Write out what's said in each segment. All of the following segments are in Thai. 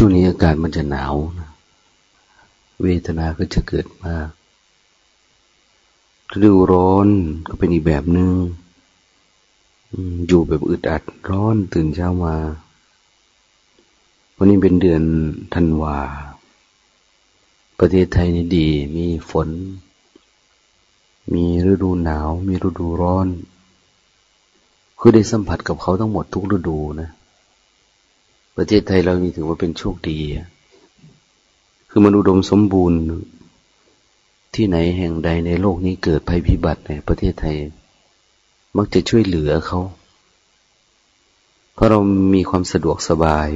ช่วงนี้อากาศมันจะหนาวนะเวทนาก็จะเกิดมากฤดูร้อนก็เป็นอีกแบบหนึง่งอยู่แบบอึดอัดร้อนตื่นเช้ามาวันนี้เป็นเดือนธันวา ประเทศไทยนี่ดี มีฝน มีฤดูหนาว มีฤดูร้อน คือได้สัมผัสกับเขาทั้งหมดทุกฤดูนะ ประเทศไทยเรานี่ถือว่าเป็นโชคดี คือมันอุดมสมบูรณ์ ที่ไหนแห่งใดในโลกนี้เกิดภัยพิบัติในประเทศไทย มักจะช่วยเหลือเขา เพราะเรามีความสะดวกสบาย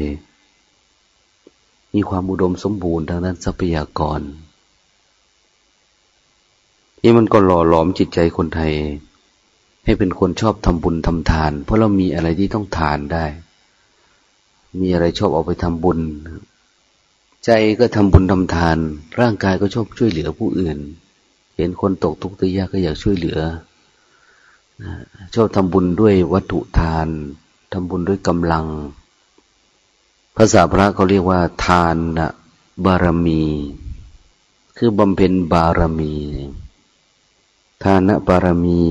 มีความอุดมสมบูรณ์ทางด้านทรัพยากร นี่มันก็หล่อหลอมจิตใจคนไทย ให้เป็นคนชอบทำบุญทำทาน เพราะเรามีอะไรที่ต้องทานได้ มีอะไรชอบเอาไปทำบุญ ใจก็ทำบุญทำทาน ร่างกายก็ชอบช่วยเหลือผู้อื่น เห็นคนตกทุกข์ยากก็อยากช่วยเหลือ ชอบทำบุญด้วยวัตถุทานทำบุญด้วยกำลัง ภาษาพระเขาเรียกว่า ทานนะบารมี คือบำเพ็ญบารมี ทานะบารมี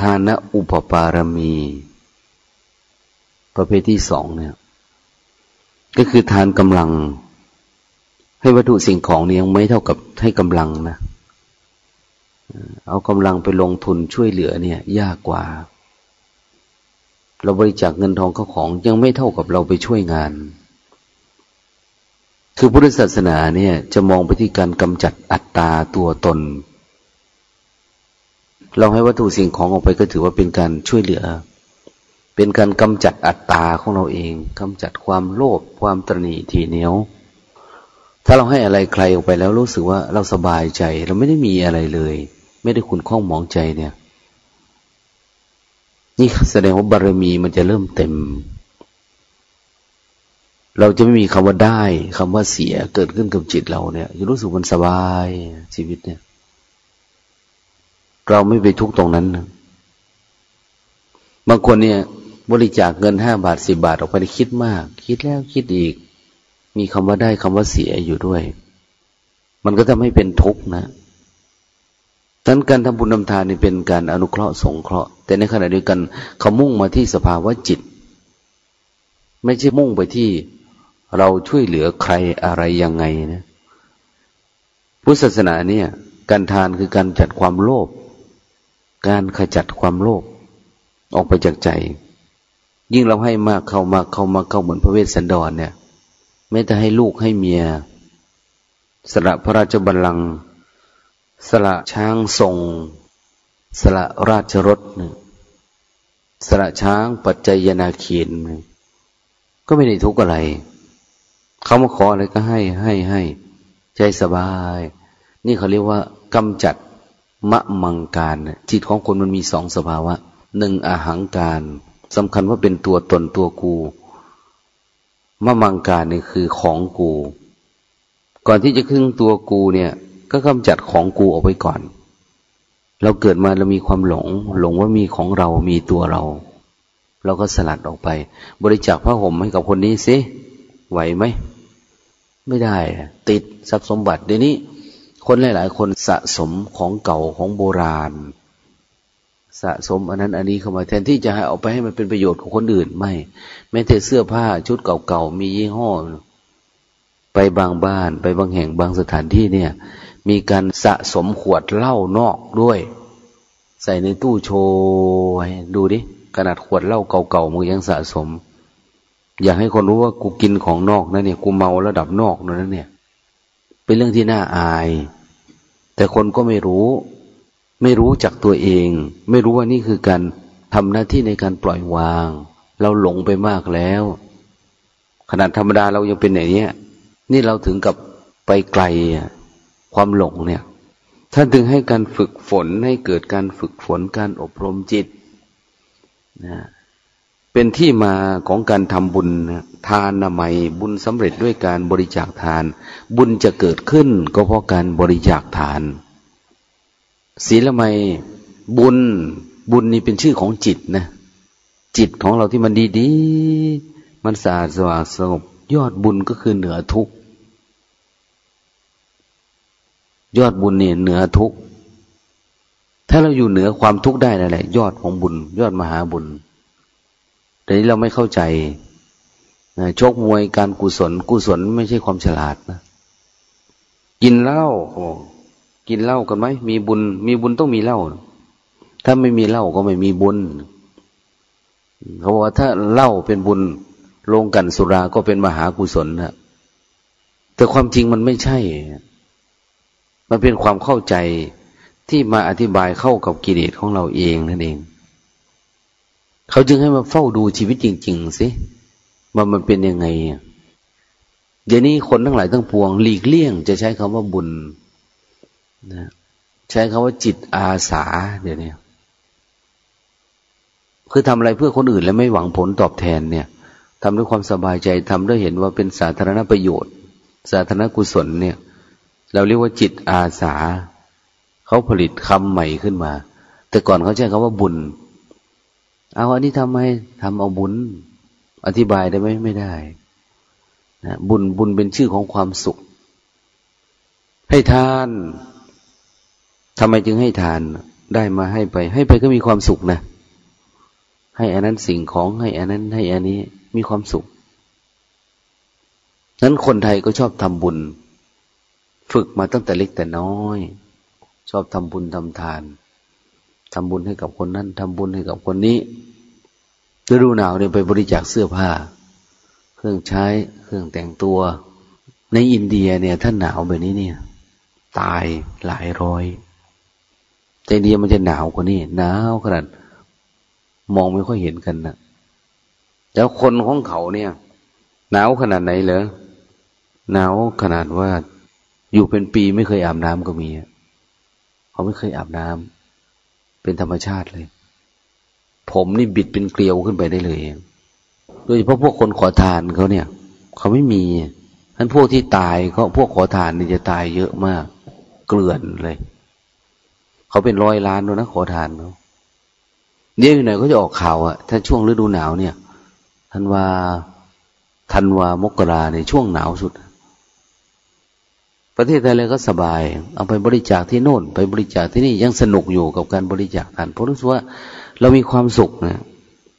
ทานะอุปปารมี ประเภทที่สองเนี่ย ก็คือทานกำลัง ให้วัตถุสิ่งของนี่ยังไม่เท่ากับให้กำลังนะ เอากำลังไปลงทุนช่วยเหลือเนี่ย ยากกว่า เราบริจาคเงินทองเข้าของยังไม่เท่ากับเราไปช่วยงาน คือพุทธศาสนาเนี่ย จะมองไปที่การกำจัดอัตตาตัวตน เราให้วัตถุสิ่งของออกไปก็ถือว่าเป็นการช่วยเหลือ เป็นการกำจัดอัตตาของเราเองกำจัดความโลภความตรณีทีเหนียว ถ้าเราให้อะไรใครออกไปแล้วรู้สึกว่าเราสบายใจ เราไม่ได้มีอะไรเลย ไม่ได้คุณข้องมองใจเนี่ย นี่แสดงว่าบารมีมันจะเริ่มเต็ม เราจะไม่มีคำว่าได้คำว่าเสียเกิดขึ้นกับจิตเราเนี่ยจะรู้สึกมันสบายชีวิตเนี่ย เราไม่ไปทุกตรงนั้น บางคนเนี่ย บริจาคเงินห้าบาทสิบาทออกไปคิดมาก คิดแล้วคิดอีก มีคำว่าได้คำว่าเสียอยู่ด้วย มันก็ทำให้เป็นทุกข์นะดังนั้นการทำบุญทำทานนี่เป็นการอนุเคราะห์สงเคราะห์ แต่ในขณะเดียวกันเขามุ่งมาที่สภาวะจิต ไม่ใช่มุ่งไปที่เราช่วยเหลือใครอะไรยังไงนะพุทธศาสนาเนี่ย การทานคือการจัดความโลภการขจัดความโลภ ออกไปจากใจ ยิ่งเราให้มากเข้ามากเข้ามาเข้าเหมือนพระเวสสันดรเนี่ยไม่แต่ให้ลูกให้เมีย สละพระราชบัลลังก์สละช้างทรง สละราชรถสละช้างปัจจัยนาเขียนก็ไม่ได้ทุกข์อะไร เขามาขออะไรก็ให้ให้ให้ใจสบาย นี่เขาเรียกว่ากำจัดมะมังการจิตของคนมันมีสองสภาวะ หนึ่งอาหังการสำคัญว่าเป็นตัวตนตัวกูมะมังการนี่คือของกู ก่อนที่จะขึ้นตัวกูเนี่ย ก็กำจัดของกูออกไปก่อน เราเกิดมาเรามีความหลง หลงว่ามีของเรามีตัวเรา เราก็สลัดออกไป บริจาคผ้าห่มให้กับคนนี้สิไหวไหมไม่ได้ ติดทรัพย์สมบัติเดี๋ยวนี้ คนหลาย ๆ คนสะสมของเก่าของโบราณ สะสมอันนั้นอันนี้เข้ามาแทนที่จะให้เอาไปให้มันเป็นประโยชน์ของคนอื่นไม่แม้แต่เสื้อผ้าชุดเก่าๆมียี่ห้อ ไปบางบ้านไปบางแห่งบางสถานที่เนี่ย มีการสะสมขวดเหล้านอกด้วย ใส่ในตู้โชว์ดูดิขนาดขวดเหล้าเก่าๆมึงยังสะสม อยากให้คนรู้ว่ากูกินของนอกนะเนี่ย กูเมาระดับนอกนั่นเนี่ย เป็นเรื่องที่น่าอาย แต่คนก็ไม่รู้ ไม่รู้จักตัวเอง ไม่รู้ว่านี่คือการทำหน้าที่ในการปล่อยวาง เราหลงไปมากแล้ว ขนาดธรรมดาเรายังเป็นอย่างนี้นี่เราถึงกับไปไกลความหลงเนี่ยท่านถึงให้การฝึกฝนให้เกิดการฝึกฝนการอบรมจิตนะเป็นที่มาของการทำบุญทานนามัยบุญสำเร็จด้วยการบริจาคทาน บุญจะเกิดขึ้นก็เพราะการบริจาคทาน ศีลไมบุญ บุญนี่เป็นชื่อของจิตนะ จิตของเราที่มันดีๆ มันสะอาดสว่างสงบ ยอดบุญก็คือเหนือทุกยอดบุญเนี่ยเหนือทุกถ้าเราอยู่เหนือความทุกข์ได้นั่นแหละ ยอดของบุญ ยอดมหาบุญแต่นี้เราไม่เข้าใจชกมวยการกุศล กุศลไม่ใช่ความฉลาดนะกินเหล้า กินเหล้ากันไหมมีบุญ มีบุญต้องมีเหล้าถ้าไม่มีเหล้าก็ไม่มีบุญเขาบอกว่าถ้าเหล้าเป็นบุญลงกันสุราก็เป็นมหากุศลนะแต่ความจริงมันไม่ใช่ มันเป็นความเข้าใจที่มาอธิบายเข้ากับกิเลสของเราเองนั่นเอง เขาจึงให้มาเฝ้าดูชีวิตจริง ๆ สิว่ามันเป็นยังไงเดี๋ยวนี้คนทั้งหลายทั้งปวง หลีกเลี่ยง จะใช้คำว่าบุญ นะใช้คำว่าจิตอาสา เดี๋ยวนี้คือทำอะไรเพื่อคนอื่นแล้วไม่หวังผลตอบแทนเนี่ยทำด้วยความสบายใจทำด้วยเห็นว่าเป็นสาธารณประโยชน์ สาธารณกุศลเนี่ย เราเรียกว่าจิตอาสา เขาผลิตคำใหม่ขึ้นมา แต่ก่อนเขาใช้คำว่าบุญ เอาอันนี้ทำไมทำเอาบุญ อธิบายได้ไหมไม่ได้นะบุญบุญเป็นชื่อของความสุข ให้ทาน ทำไมจึงให้ทานได้มาให้ไป ให้ไปก็มีความสุขนะ ให้อันนั้นสิ่งของให้อันนั้นให้อันนี้มีความสุข นั้นคนไทยก็ชอบทำบุญ ฝึกมาตั้งแต่เล็กแต่น้อย ชอบทำบุญทำทานทำบุญให้กับคนนั้นทำบุญให้กับคนนี้ฤดูหนาวเนี่ยไปบริจาคเสื้อผ้า เครื่องใช้เครื่องแต่งตัว ในอินเดียเนี่ย ถ้าหนาวแบบนี้เนี่ย ตายหลายร้อย ใจเดียมันจะหนาวกว่านี้หนาวขนาดมองไม่ค่อยเห็นกันนะแล้วคนของเขาเนี่ย หนาวขนาดไหนเหรอหนาวขนาดว่า อยู่เป็นปีไม่เคยอาบน้ำก็มีเขาไม่เคยอาบน้ำเป็นธรรมชาติเลย ผมนี่บิดเป็นเกลียวขึ้นไปได้เลยโดยเฉพาะพวกคนขอทานเขาเนี่ย เขาไม่มีท่านพวกที่ตายเขาพวกขอทานนี่จะตายเยอะมาก เกลื่อนเลย เขาเป็นร้อยล้านด้วยนะขอทานเขาเดี๋ยวอยู่ไหนเขาจะออกข่าวอะถ้าช่วงฤดูหนาวเนี่ยธันวาธันวามกราในช่วงหนาวสุด ประเทศไทยเลยก็สบาย เอาไปบริจาคที่โน่น ไปบริจาคที่นี่ยังสนุกอยู่กับการบริจาคทานเพราะรู้สึกว่าเรามีความสุขนะ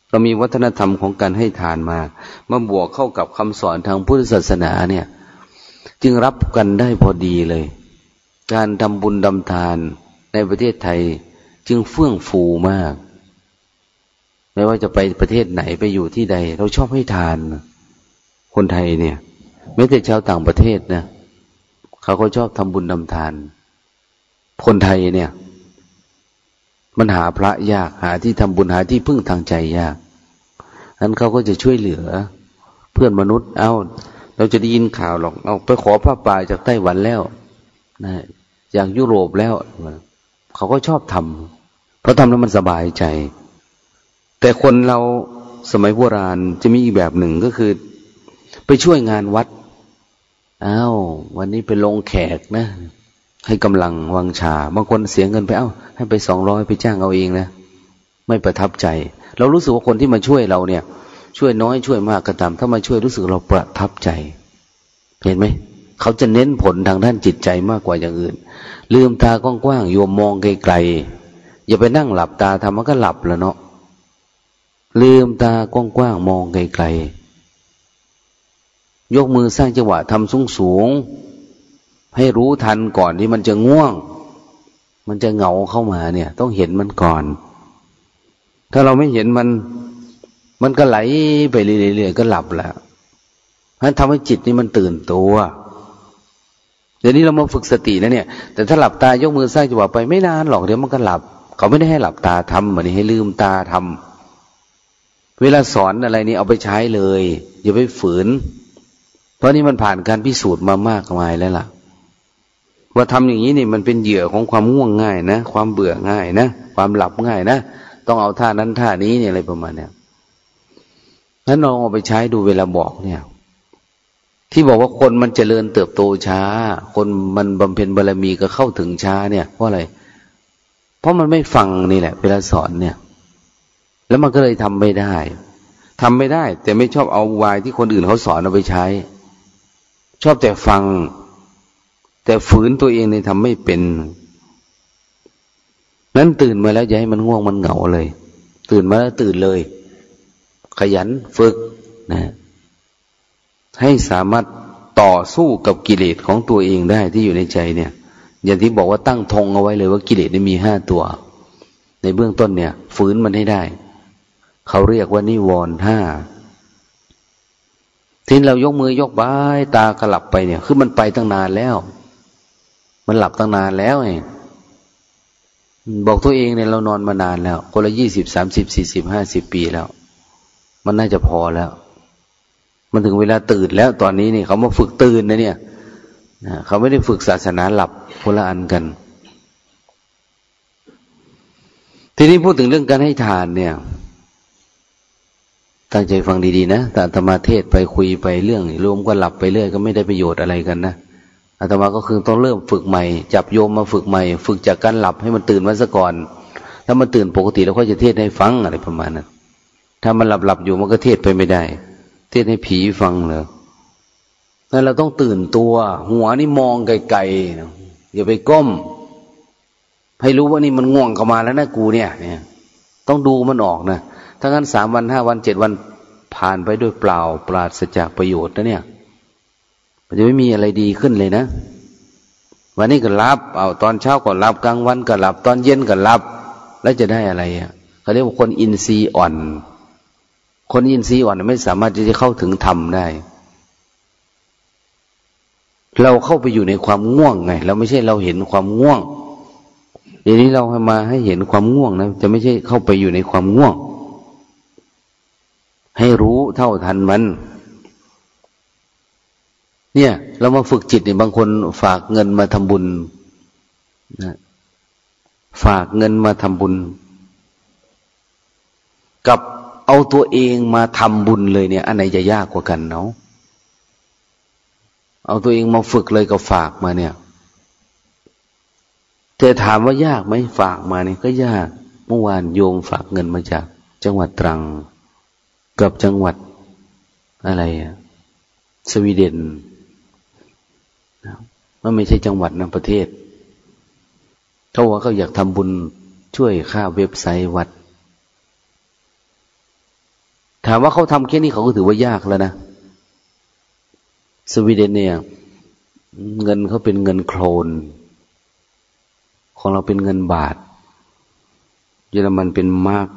เรามีวัฒนธรรมของการให้ทานมามาบวกเข้ากับคำสอนทางพุทธศาสนาเนี่ย จึงรับกันได้พอดีเลย การทำบุญดำทาน ในประเทศไทยจึงเฟื่องฟูมาก ไม่ว่าจะไปประเทศไหนไปอยู่ที่ใด เราชอบให้ทาน คนไทยเนี่ยไม่แต่ชาวต่างประเทศนะเขาก็ชอบทำบุญทำทาน คนไทยเนี่ย มันหาพระยากหาที่ทำบุญหาที่พึ่งทางใจยากนั้นเขาก็จะช่วยเหลือ เพื่อนมนุษย์ เอา้า เราจะได้ยินข่าวหรอก เอาไปขอพระป่าจากไต้หวันแล้วนะจากยุโรปแล้ว เขาก็ชอบทำเพราะทำแล้วมันสบายใจ แต่คนเราสมัยโบราณจะมีอีกแบบหนึ่งก็คือ ไปช่วยงานวัดอ้าววันนี้ไปลงแขกนะ ให้กำลังวังชา บางคนเสียเงินไปเอา้า ให้ไปสองร้อยไปจ้างเอาเองนะ ไม่ประทับใจ เรารู้สึกว่าคนที่มาช่วยเราเนี่ย ช่วยน้อยช่วยมากก็ตาม ถ้ามาช่วยรู้สึกเราประทับใจ เห็นไหม เขาจะเน้นผลทางด้านจิตใจมากกว่าอย่างอื่น ลืมตากว้างๆโยมมองไกลๆอย่าไปนั่งหลับตาทำมันก็หลับแล้วเนาะลืมตากว้างๆมองไกลๆยกมือสร้างจังหวะทำสูงสูงให้รู้ทันก่อนที่มันจะง่วง มันจะเหงาเข้ามาเนี่ย ต้องเห็นมันก่อน ถ้าเราไม่เห็นมัน มันก็ไหลไปเรื่อยๆก็หลับแล้วเพราะทำให้จิตนี่มันตื่นตัว เดี๋ยวนี้เรามาฝึกสตินะเนี่ย แต่ถ้าหลับตายกมือสร้างจังหวะไปไม่นานหรอกเดี๋ยวมันก็หลับ เขาไม่ได้ให้หลับตาทำเหมือนให้ลืมตาทำเวลาสอนอะไรนี่เอาไปใช้เลย อย่าไปฝืน เพราะนี่มันผ่านการพิสูจน์มามากมายแล้วล่ะ ว่าทำอย่างนี้นี่มันเป็นเหยื่อของความง่วงง่ายนะ ความเบื่อง่ายนะ ความหลับง่ายนะ ต้องเอาท่านั้นท่านี้เนี่ยอะไรประมาณเนี้ยนั้นลองเอาไปใช้ดูเวลาบอกเนี่ย ที่บอกว่าคนมันเจริญเติบโตช้า คนมันบำเพ็ญบารมีก็เข้าถึงช้าเนี่ยเพราะอะไร เพราะมันไม่ฟังนี่แหละ เวลาสอนเนี่ย แล้วมันก็เลยทำไม่ได้ทำไม่ได้ แต่ไม่ชอบเอาวายที่คนอื่นเขาสอนเอาไปใช้ ชอบแต่ฟัง แต่ฝืนตัวเองในทำไม่เป็น นั้นตื่นมาแล้วอย่าให้มันง่วงมันเหงาเลย ตื่นมาแล้วตื่นเลย ขยันฝึกนะ ให้สามารถต่อสู้กับกิเลสของตัวเองได้ที่อยู่ในใจเนี่ย อย่างที่บอกว่าตั้งธงเอาไว้เลยว่ากิเลสมีห้าตัว ในเบื้องต้นเนี่ย ฝืนมันให้ได้ เขาเรียกว่านิวรณ์ห้าที่เรายกมือยกบายตากลับไปเนี่ย คือมันไปตั้งนานแล้ว มันหลับตั้งนานแล้วไงบอกตัวเองเนี่ยเรานอนมานานแล้ว คนละยี่สิบสามสิบสี่สิบห้าสิบปีแล้ว มันน่าจะพอแล้ว มันถึงเวลาตื่นแล้วตอนนี้นี่เขามาฝึกตื่นนะเนี่ยเขาไม่ได้ฝึกศาสนาหลับคนละอันกัน ทีนี้พูดถึงเรื่องการให้ทานเนี่ย ตั้งใจฟังดีๆนะแต่ธรรมาเทศไปคุยไปเรื่อง รวมก็หลับไปเรื่อยก็ไม่ได้ประโยชน์อะไรกันนะอาตมาก็คือต้องเริ่มฝึกใหม่ จับโยมมาฝึกใหม่ ฝึกจากการหลับให้มันตื่นมาซะก่อน ถ้ามันตื่นปกติแล้วก็จะเทศให้ฟังอะไรประมาณนั้นถ้ามันหลับหลับอยู่มันก็เทศไปไม่ได้ เทศให้ผีฟังเลยนั่นเราต้องตื่นตัว หัวนี่มองไกลๆอย่าไปก้ม ให้รู้ว่านี่มันง่วงเข้ามาแล้วนะกูเนี่ย เนี่ย ต้องดูมันออกนะถ้างั้นสามวันห้าวันเจ็ดวันผ่านไปด้วยเปล่า ปราศจากประโยชน์นะเนี่ยมันจะไม่มีอะไรดีขึ้นเลยนะ วันนี้ก็รับ เอาตอนเช้าก็รับกลางวันก็รับ ตอนเย็นก็รับ แล้วจะได้อะไรอะเขาเรียกว่าคนอินทรีย์อ่อน คนอินทรีย์อ่อนไม่สามารถที่จะเข้าถึงธรรมได้ เราเข้าไปอยู่ในความง่วงไง เราไม่ใช่เราเห็นความง่วงเดี๋ยวนี้เราให้มาให้เห็นความง่วงนะจะไม่ใช่เข้าไปอยู่ในความง่วง ให้รู้เท่าทันมัน เนี่ย เรามาฝึกจิตเนี่ยบางคนฝากเงินมาทำบุญนะฝากเงินมาทำบุญ กับ เอาตัวเองมาทำบุญเลยเนี่ย อันไหนจะยากกว่ากันเนาะเอาตัวเองมาฝึกเลยกับฝากมาเนี่ยแต่ถามว่ายากไหมฝากมาเนี่ยก็ยาก เมื่อวานโยมฝากเงินมาจาก จังหวัดตรัง กับจังหวัดอะไรอะสวีเดนมันไม่ใช่จังหวัดนะประเทศ เขาว่าเขาอยากทำบุญช่วยค่าเว็บไซต์วัด ถามว่าเขาทำแค่นี้เขาก็ถือว่ายากแล้วนะสวีเดนเนี่ย เงินเขาเป็นเงินโคลนของเราเป็นเงินบาท เยอรมันเป็นมาก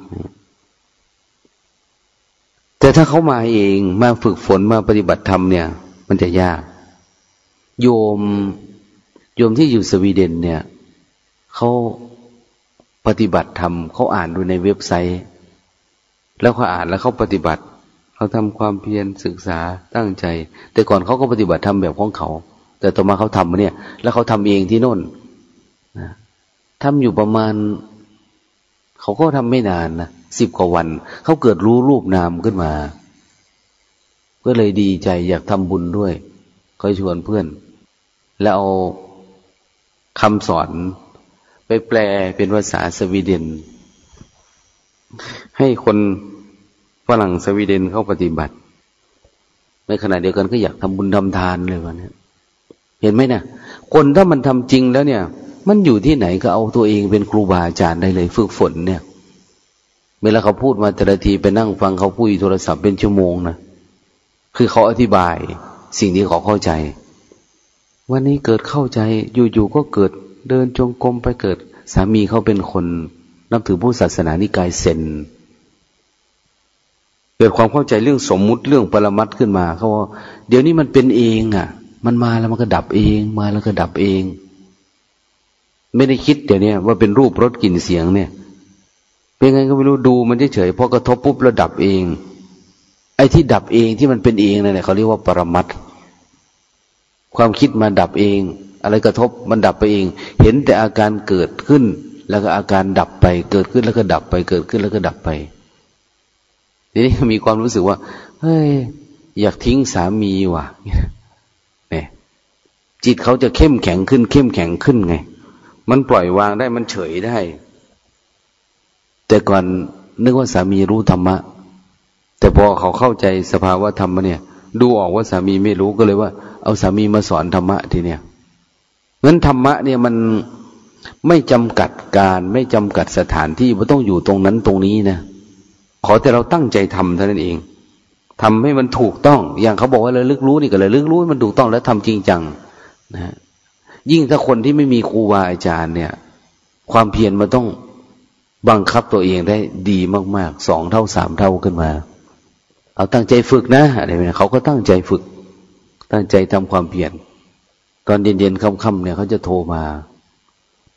แต่ถ้าเขามาเองมาฝึกฝนมาปฏิบัติธรรมเนี่ย มันจะยาก โยมโยมที่อยู่สวีเดนเนี่ยเขาปฏิบัติธรรมเขาอ่านดูในเว็บไซต์ แล้วเขาอ่านแล้วเขาปฏิบัติเขาทำความเพียรศึกษาตั้งใจ แต่ก่อนเขาก็ปฏิบัติธรรมแบบของเขา แต่ต่อมาเขาทำมาเนี่ย แล้วเขาทำเองที่โน่นนะทำอยู่ประมาณ เขาก็ทำไม่นานนะสิบกว่าวัน เขาเกิดรู้รูปนามขึ้นมา ก็เลยดีใจอยากทำบุญด้วยก็ชวนเพื่อน แล้วเอาคำสอน ไปแปลเป็นภาษาสวีเดน ให้คนฝรั่งสวีเดนเข้าปฏิบัติ ในขณะเดียวกันก็อยากทำบุญทำทานเลยวันนี้เห็นไหมนะคนถ้ามันทำจริงแล้วเนี่ย มันอยู่ที่ไหนก็เอาตัวเองเป็นครูบาอาจารย์ได้เลย ฝึกฝนเนี่ย เวลาเขาพูดมาแต่ละทีไปนั่งฟังเขาพูดโทรศัพท์เป็นชั่วโมงนะคือเขาอธิบายสิ่งที่เขาเข้าใจ วันนี้เกิดเข้าใจอยู่ๆก็เกิดเดินจงกรมไปเกิด สามีเขาเป็นคน นับถือผู้ศาสนานิกายเซนเกิดความเข้าใจเรื่องสมมุติเรื่องปรมัตขึ้นมาเขาว่าเดี๋ยวนี้มันเป็นเองอะ มันมาแล้วมันก็ดับเอง มาแล้วก็ดับเอง ไม่ได้คิดเดี๋ยวนี้ว่าเป็นรูปรสกลิ่นเสียงเนี่ย เป็นไงก็ไม่รู้ดูมันเฉยๆพอกระทบปุ๊บแล้วดับเอง ไอ้ที่ดับเองที่มันเป็นเองนั่นแหละเขาเรียกว่าปรมัตความคิดมาดับเอง อะไรกระทบมันดับไปเอง เห็นแต่อาการเกิดขึ้น แล้วก็อาการดับไป เกิดขึ้นแล้วก็ดับไป เกิดขึ้นแล้วก็ดับไปทีนี้มีความรู้สึกว่า เฮ้ย อยากทิ้งสามีว่ะเนี่ยจิตเขาจะเข้มแข็งขึ้น เข้มแข็งขึ้นไง มันปล่อยวางได้มันเฉยได้ แต่ก่อนนึกว่าสามีรู้ธรรมะ แต่พอเขาเข้าใจสภาวะธรรมเนี่ย ดูออกว่าสามีไม่รู้ก็เลยว่า เอาสามีมาสอนธรรมะทีเนี้ยงั้นธรรมะเนี่ยมัน ไม่จำกัดการไม่จำกัดสถานที่ว่าต้องอยู่ตรงนั้นตรงนี้นะขอแต่เราตั้งใจทำเท่านั้นเองทำให้มันถูกต้อง อย่างเขาบอกว่าเลยลึกรู้นี่ก็เลยลึกรู้มันถูกต้องแล้วทำจริงจังนะยิ่งถ้าคนที่ไม่มีครูบาอาจารย์เนี่ย ความเพียรมันต้องบังคับตัวเองได้ดีมากๆสองเท่าสามเท่าขึ้นมา เอาตั้งใจฝึกนะอะไรเนี่ยเขาก็ตั้งใจฝึก ตั้งใจทำความเพียรตอนเย็นๆค่ำๆเนี่ยเขาจะโทรมา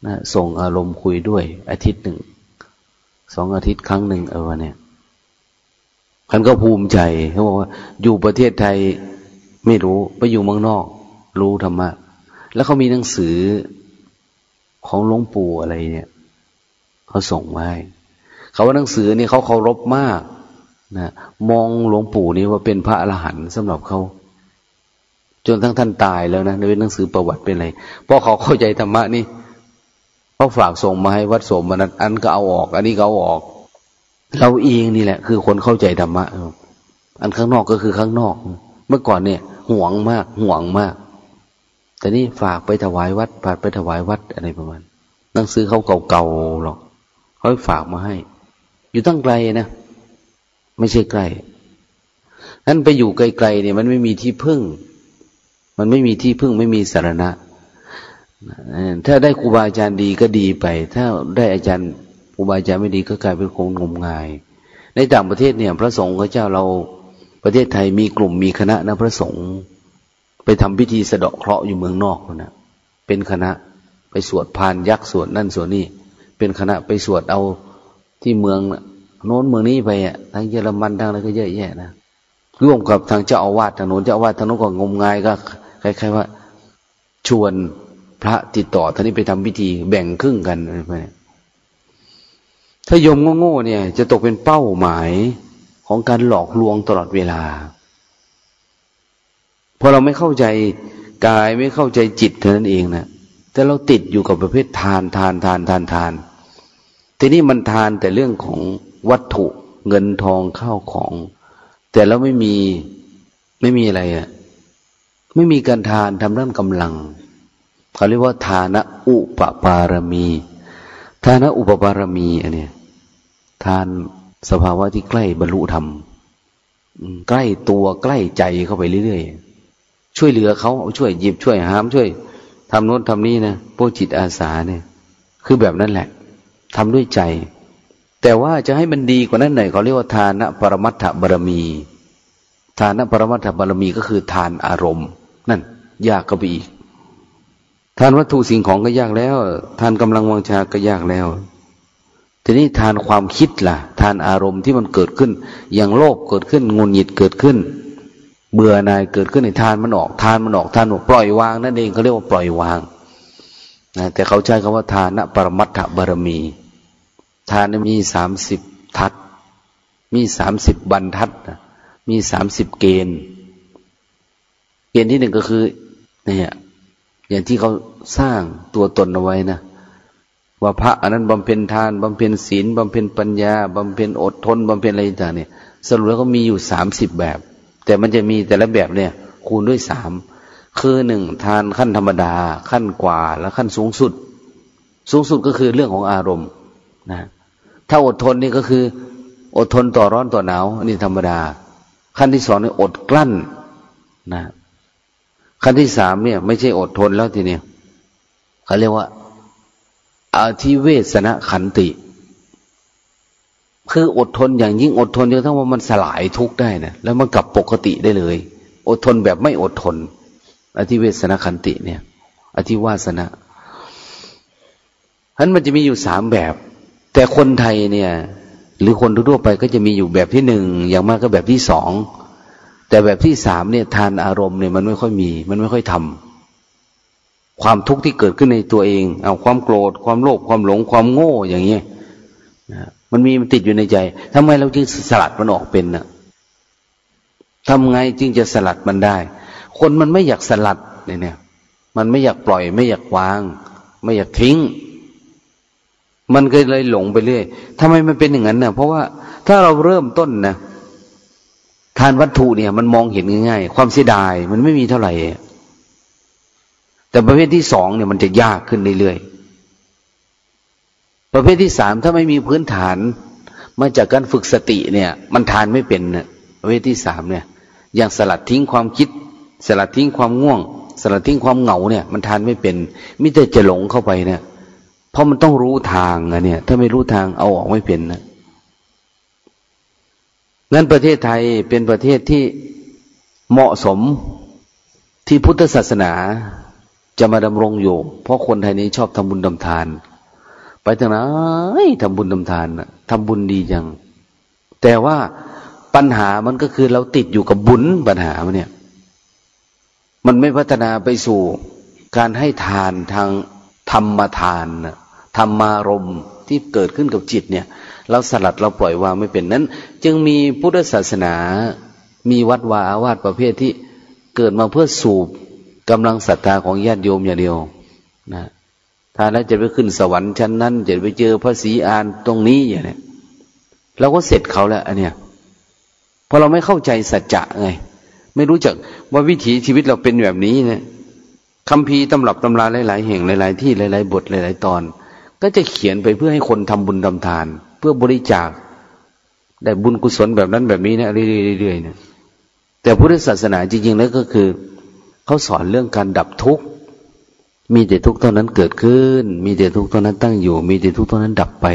นะส่งอารมณ์คุยด้วย อาทิตย์หนึ่ง สองอาทิตย์ครั้งหนึ่งเออเนี่ยคันก็ภูมิใจเขาบอกว่า อยู่ประเทศไทยไม่รู้ไปอยู่เมืองนอก รู้ธรรมะ แล้วเขามีหนังสือของหลวงปู่อะไรเนี่ยเขาส่งมาให้เขาว่าหนังสือนี่เขาเคารพมากนะมองหลวงปู่นี่ว่าเป็นพระอรหันต์สำหรับเขาจนทั้งท่านตายแล้วนะในหนังสือประวัติเป็นอะไรเพราะเขาเข้าใจธรรมะนี่ เขาฝากส่งมาให้วัดสมนั้นอันก็เอาออก อันนี้ก็เอาออก เราเองนี่แหละ คือคนเข้าใจธรรมะอันข้างนอกก็คือข้างนอก เมื่อก่อนเนี่ยห่วงมากห่วงมาก แต่นี่ฝากไปถวายวัดฝากไปถวายวัดอะไรประมาณหนังสือเขาเก่าๆหรอกเขาฝากมาให้ อยู่ตั้งไกลนะไม่ใช่ใกล้นั้นไปอยู่ไกลๆเนี่ยมันไม่มีที่พึ่ง มันไม่มีที่พึ่งไม่มีสารณะ ถ้าได้ครูบาอาจารย์ดีก็ดีไป ถ้าได้อาจารย์ครูบาอาจารย์ไม่ดีก็กลายเป็นคงงมงาย ในต่างประเทศเนี่ย พระสงฆ์พระเจ้าเราประเทศไทยมีกลุ่มมีคณะนะพระสงฆ์ไปทำพิธีสะเดาะเคราะห์อยู่เมืองนอกนะเป็นคณะไปสวดพานยักษ์สวดนั่นสวดนี่เป็นคณะไปสวดเอาที่เมืองโน้นเมืองนี้ไปอะทั้งเยอรมันทั้งอะไรก็เยอะแยะนะร่วมกับทางเจ้าอาวาสทางโน้นเจ้าอาวาสทางโน้นก็งมงายก็คล้ายๆว่า ชวน พระติดต่อท่านนี้ไปทำพิธีแบ่งครึ่งกันอะไรไปถ้าโยมโง่ๆเนี่ย จะตกเป็นเป้าหมายของการหลอกลวงตลอดเวลา พอเราไม่เข้าใจกายไม่เข้าใจจิตเท่านั้นเองนะแต่เราติดอยู่กับประเภททานทานทานทานทาน ทีนี้มันทานแต่เรื่องของวัตถุเงินทองข้าวของ แต่เราไม่มีไม่มีอะไรอะไม่มีการทานทำด้านกำลัง เขาเรียกว่าทานะอุปปารมีทานะอุปปารมีอันเนี้ยทานสภาวะที่ใกล้บรรลุธรรมใกล้ตัวใกล้ใจเข้าไปเรื่อยๆช่วยเหลือเขาช่วยหยิบช่วยหามช่วยทำโน้นทำนี้นะพวกจิตอาสาเนี่ย คือแบบนั้นแหละทำด้วยใจ แต่ว่าจะให้มันดีกว่านั้นหน่อยเขาเรียกว่าทานะปรมัตถบารมี ทานะปรมัตถบารมีก็คือทานอารมณ์ นั่น ยากก็ไปอีก ทานวัตถุสิ่งของก็ยากแล้ว ทานกำลังวังชาก็ยากแล้ว ทีนี้ทานความคิดล่ะ ทานอารมณ์ที่มันเกิดขึ้น อย่างโลภเกิดขึ้นงุนหงิดเกิดขึ้น เบื่อหน่ายเกิดขึ้นในทานมันออกทานมันออกทานออกปล่อยวางนั่นเองเขาเรียกว่าปล่อยวางนะแต่เขาใช้คำว่าทานปรมัตถบารมี ทานมีสามสิบทัศมีสามสิบบรรทัดมีสามสิบเกณฑ์ เกณฑ์ที่หนึ่งก็คือเนี่ย อย่างที่เขาสร้างตัวตนเอาไว้นะว่าพระอันนั้นบำเพ็ญทานบำเพ็ญศีลบำเพ็ญปัญญาบำเพ็ญอดทนบำเพ็ญอะไรต่างเนี่ยสรุปแล้วก็มีอยู่สามสิบแบบ แต่มันจะมีแต่ละแบบเนี่ย คูณด้วยสามคือหนึ่งทานขั้นธรรมดา ขั้นกว่าและขั้นสูงสุด สูงสุดก็คือเรื่องของอารมณ์นะถ้าอดทนนี่ก็คือ อดทนต่อร้อนต่อหนาวนี่ธรรมดา ขั้นที่สองนี่อดกลั้นนะ ขั้นที่สามเนี่ย ไม่ใช่อดทนแล้วทีเนี้ยเขาเรียกว่าอาทิเวสนะขันติ คืออดทนอย่างยิ่งอดทนจนทั้งว่ามันสลายทุกได้นะแล้วมันกลับปกติได้เลย อดทนแบบไม่อดทนอธิเวสนาคันติเนี่ย อธิวาสนะฉะนั้นมันจะมีอยู่สามแบบ แต่คนไทยเนี่ย หรือคนทั่วไปก็จะมีอยู่แบบที่หนึ่งอย่างมากก็แบบที่สอง แต่แบบที่สามเนี่ยทานอารมณ์เนี่ยมันไม่ค่อยมี มันไม่ค่อยทำความทุกข์ที่เกิดขึ้นในตัวเอง เอาความโกรธ ความโลภความหลงความโง่อย่างเงี้ยนะมันมีมันติดอยู่ในใจทำไมเราจึงสลัดมันออกเป็นนะ่ะทำไงจึงจะสลัดมันได้ คนมันไม่อยากสลัดเนี่ย มันไม่อยากปล่อย ไม่อยากวาง ไม่อยากทิ้ง มันก็เลยหลงไปเรื่อยทำไมมันเป็นอย่างนั้นเนะ่ะ เพราะว่าถ้าเราเริ่มต้นนะ ทานวัตถุเนี่ย มันมองเห็นง่ายๆ ความเสียดายมันไม่มีเท่าไหร่ แต่ประเภทที่สองเนี่ยมันจะยากขึ้นเรื่อยๆ ประเภทที่สามถ้าไม่มีพื้นฐานมาจากการฝึกสติเนี่ย มันทานไม่เป็นเนี่ยประเภทที่สามเนี่ย อย่างสลัดทิ้งความคิด สลัดทิ้งความง่วง สลัดทิ้งความเหงาเนี่ย มันทานไม่เป็นมิแต่จะหลงเข้าไปเนี่ย เพราะมันต้องรู้ทางอะเนี่ย ถ้าไม่รู้ทางเอาออกไม่เป็นนะ งั้นประเทศไทยเป็นประเทศที่เหมาะสมที่พุทธศาสนาจะมาดำรงอยู่ เพราะคนไทยนี้ชอบทำบุญทำทาน ไปทางไหนทำบุญทำทานทำบุญดีจัง แต่ว่าปัญหามันก็คือเราติดอยู่กับบุญปัญหามันเนี่ย มันไม่พัฒนาไปสู่การให้ทานทางธรรมทานธรรมารมที่เกิดขึ้นกับจิตเนี่ย เราสลัดเราปล่อยวางไม่เป็นนั้น จึงมีพุทธศาสนา มีวัดวาอาวาสประเภทที่เกิดมาเพื่อสูบกำลังศรัทธาของญาติโยมอย่างเดียวนะถ้าแล้วจะไปขึ้นสวรรค์ชั้นนั้น จะไปเจอพระศรีอานตรงนี้อย่างนี้เราก็เสร็จเขาแล้วอันเนี้ยเพราะเราไม่เข้าใจสัจจะไง ไม่รู้จักว่าวิถีชีวิตเราเป็นแบบนี้เนี่ยคำพีตำรับตำราหลาย ๆ แห่งหลาย ๆ ที่หลาย ๆ บทหลาย ๆ ตอน ก็จะเขียนไปเพื่อให้คนทำบุญทำทาน เพื่อบริจาค ได้บุญกุศลแบบนั้นแบบนี้นะเรื่อยๆเนี่ยแต่พุทธศาสนาจริงๆแล้วก็คือเขาสอนเรื่องการดับทุกข์มีแต่ทุกข์เท่านั้นเกิดขึ้น มีแต่ทุกข์เท่านั้นตั้งอยู่ มีแต่ทุกข์เท่านั้นดับไป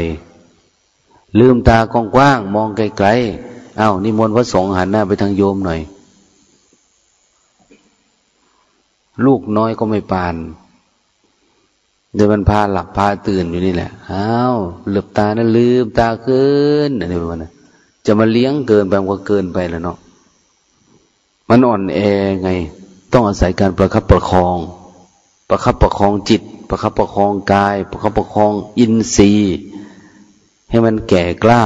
ลืมตากว้างๆมองไกลๆอา้าวนิมนต์พระสงฆ์หันหน้าไปทางโยมหน่อย ลูกน้อยก็ไม่ปาน เดี๋ยวมันพาหลับพาตื่นอยู่นี่แหละอ้าวหลืบตานะลืมตาขึ้นอะไรประมาณนั้นจะมาเลี้ยงเกินไปก็เกินไปแล้วเนาะมันอ่อนแอไง ต้องอาศัยการประคับประคอง ประคับประคองจิต ประคับประคองกาย ประคับประคองอินทรีย์ ให้มันแก่กล้า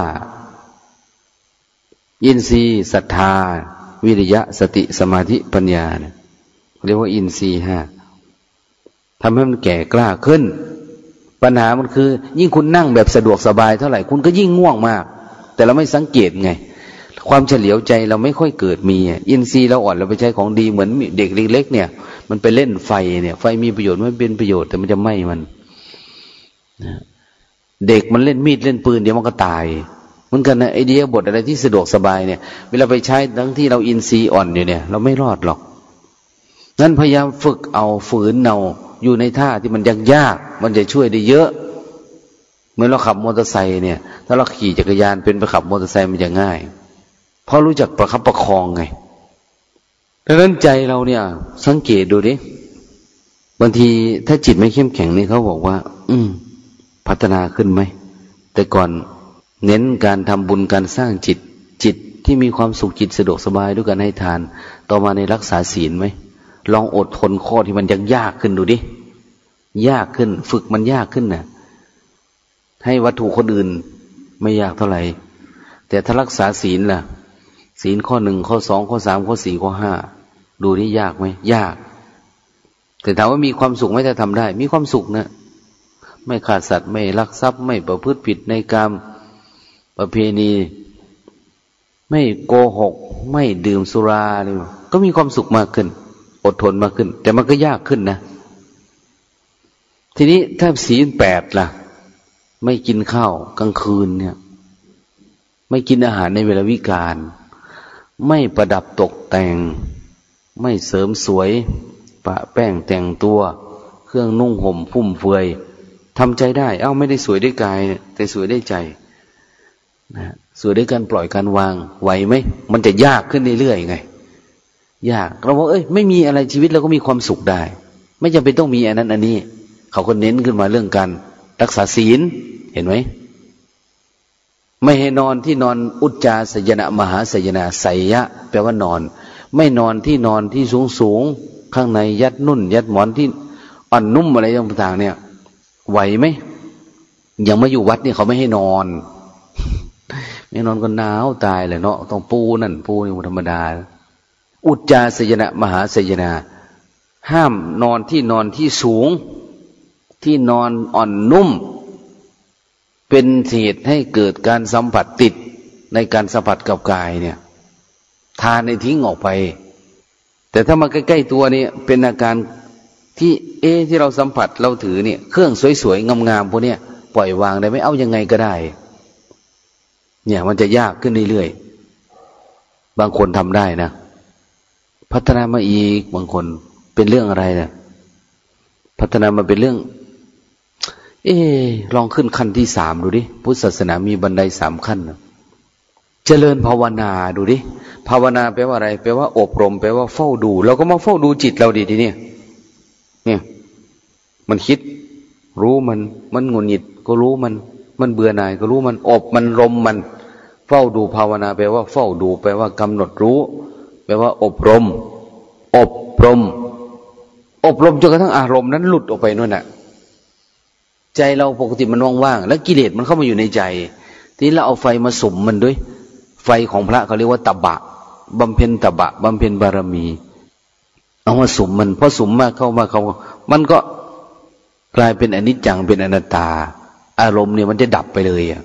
อินทรีย์ศรัทธา วิริยะสติสมาธิปัญญาเนี่ยเรียกว่าอินทรีย์ห้า ทำให้มันแก่กล้าขึ้น ปัญหามันคือ ยิ่งคุณนั่งแบบสะดวกสบายเท่าไหร่คุณก็ยิ่งง่วงมาก แต่เราไม่สังเกตไง ความเฉลียวใจเราไม่ค่อยเกิดมีอินทรีย์เราอ่อนเราไปใช้ของดีเหมือนเด็กเล็กๆเนี่ย มันไปเล่นไฟเนี่ย ไฟมีประโยชน์ไม่เป็นประโยชน์แต่มันจะไหม้มันเด็กมันเล่นมีดเล่นปืนเดี๋ยวมันก็ตายเหมือนกันนะไอเดียบทอะไรที่สะดวกสบายเนี่ย เวลาไปใช้ทั้งที่เราอินทรีย์อ่อนอยู่เนี่ย เราไม่รอดหรอกนั้นพยายามฝึกเอาฝืนเอา อยู่ในท่าที่มันยากยากมันจะช่วยได้เยอะ เหมื่อเราขับมอเตอร์ไซค์เนี่ย ถ้าเราขี่จักรยานเป็นไปขับมอเตอร์ไซค์มันจะง่าย เพราะรู้จักประคับประคองไงดังนั้นใจเราเนี่ย สังเกตดูดิบางทีถ้าจิตไม่เข้มแข็งนี่เขาบอกว่า อืม พัฒนาขึ้นไหม แต่ก่อนเน้นการทำบุญการสร้างจิตจิตที่มีความสุขจิตสะดวกสบายด้วยการให้ทาน ต่อมาในรักษาศีลไหม ลองอดทนข้อที่มันยังยากขึ้นดูดิ ยากขึ้น ฝึกมันยากขึ้นนะ่ะ ให้วัตถุคนอื่นไม่ยากเท่าไหร่ แต่ถ้ารักษาศีลล่ะ ศีลข้อหนึ่งข้อสองข้อสามข้อสี่ข้อห้าดูนี่ยากไหมยาก แต่ถามว่ามีความสุขไหมถ้าทำได้ มีความสุขนะไม่ขาดสัตว์ไม่ลักทรัพย์ ไม่ประพฤติผิดในกรรมประเพณี ไม่โกหก ไม่ดื่มสุราเลยก็มีความสุขมากขึ้น อดทนมากขึ้น แต่มันก็ยากขึ้นนะ ทีนี้ถ้าศีลแปดล่ะ ไม่กินข้าวกลางคืนเนี่ย ไม่กินอาหารในเวลาวิกาลไม่ประดับตกแต่ง ไม่เสริมสวย ปะแป้งแต่งตัว เครื่องนุ่งห่มฟุ่มเฟือยทำใจได้ เอ้าไม่ได้สวยได้กาย แต่สวยได้ใจนะสวยได้การปล่อยการวางไหวไหม มันจะยากขึ้นเรื่อยๆไง ยากเราบอกเอ้ยไม่มีอะไรชีวิตเราก็มีความสุขได้ ไม่จำเป็นต้องมีอันนั้นอันนี้ เขาก็เน้นขึ้นมาเรื่องการรักษาศีลเห็นไหมไม่ให้นอนที่นอนอุจจาสยนะมหาสยนาไสยะ แปลว่านอน ไม่นอนที่นอนที่สูงสูงข้างในยัดนุ่น ยัดหมอนที่อ่อนนุ่มอะไรต่างๆเนี่ย ไหวไหมยังไม่อยู่วัดนี่เขาไม่ให้นอน ไม่นอนก็หนาวตายเลยเนาะต้องปูนั่น ปูนี่ธรรมดา อุจจาสยนะมหาสยนา ห้ามนอนที่นอนที่สูง ที่นอนอ่อนนุ่ม เป็นเหตุให้เกิดการสัมผัสติดในการสัมผัสกับกายเนี่ย ทานในทิ้งออกไป แต่ถ้ามาใกล้ๆตัวนี่เป็นอาการที่เอที่เราสัมผัสเราถือเนี่ย เครื่องสวยๆ งามๆพวกเนี้ยปล่อยวางได้ไม่เอายังไงก็ได้ เนี่ยมันจะยากขึ้นเรื่อยๆ บางคนทำได้นะ พัฒนามาอีกบางคนเป็นเรื่องอะไรเนะี่ยพัฒนามาเป็นเรื่อง เออลองขึ้นขั้นที่สามดูดิพุทธศาสนามีบันไดสามขั้นนะเจริญภาวนาดูดิภาวนาแปลว่าอะไรแปลว่าอบรมแปลว่าเฝ้าดูเราก็มาเฝ้าดูจิตเราดีทีนี้เนี่ยมันคิด รู้มันมันงุนหงิดก็รู้มัน มันเบื่อหน่ายก็รู้มันอบมันรมมัน เฝ้าดูภาวนาแปลว่าเฝ้าดูแปลว่ากำหนดรู้ แปลว่าอบรม อบรม อบรมจนกระทั่งอารมณ์นั้นหลุดออกไปนู่นน่ะ ใจเราปกติมันว่างๆแล้วกิเลสมันเข้ามาอยู่ในใจ ทีนี้เราเอาไฟมาสุมมันด้วย ไฟของพระเขาเรียกว่าตบะบำเพ็ญตบะบำเพ็ญบารมี เอามาสุมมันพอสุมมากเข้ามาเขามันก็กลายเป็นอนิจจังเป็นอนัตตา อารมณ์เนี่ยมันจะดับไปเลยอะ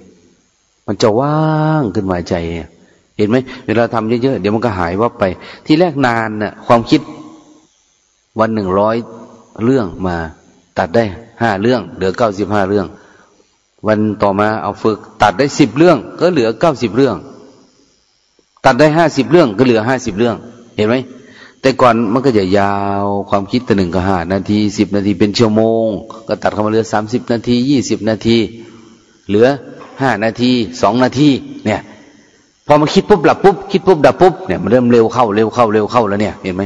มันจะว่างขึ้นมาใจเเห็นไหมเวลาทำเยอะๆเดี๋ยวมันก็หายว่าไป ที่แรกนานน่ะ ความคิดวันหนึ่งร้อยเรื่องมา ตัดได้ห้าเรื่อง เหลือเก้าสิบห้าเรื่อง วันต่อมาเอาฝึก ตัดได้สิบเรื่อง ก็เหลือเก้าสิบเรื่อง ตัดได้ห้าสิบเรื่องก็เหลือห้าสิบเรื่อง เห็นไหมแต่ก่อนมันก็จะยาวความคิดตัวหนึ่งก็ห้านาทีสิบนาทีเป็นชั่วโมง ก็ตัดเข้ามาเหลือสามสิบนาทียี่สิบนาที เหลือห้านาทีสองนาทีเนี่ย พอมันคิดปุ๊บดับปุ๊บคิดปุ๊บดับปุ๊บเนี่ยมันเริ่มเร็วเข้าเร็วเข้าเร็วเข้าแล้วเนี่ยเห็นไหม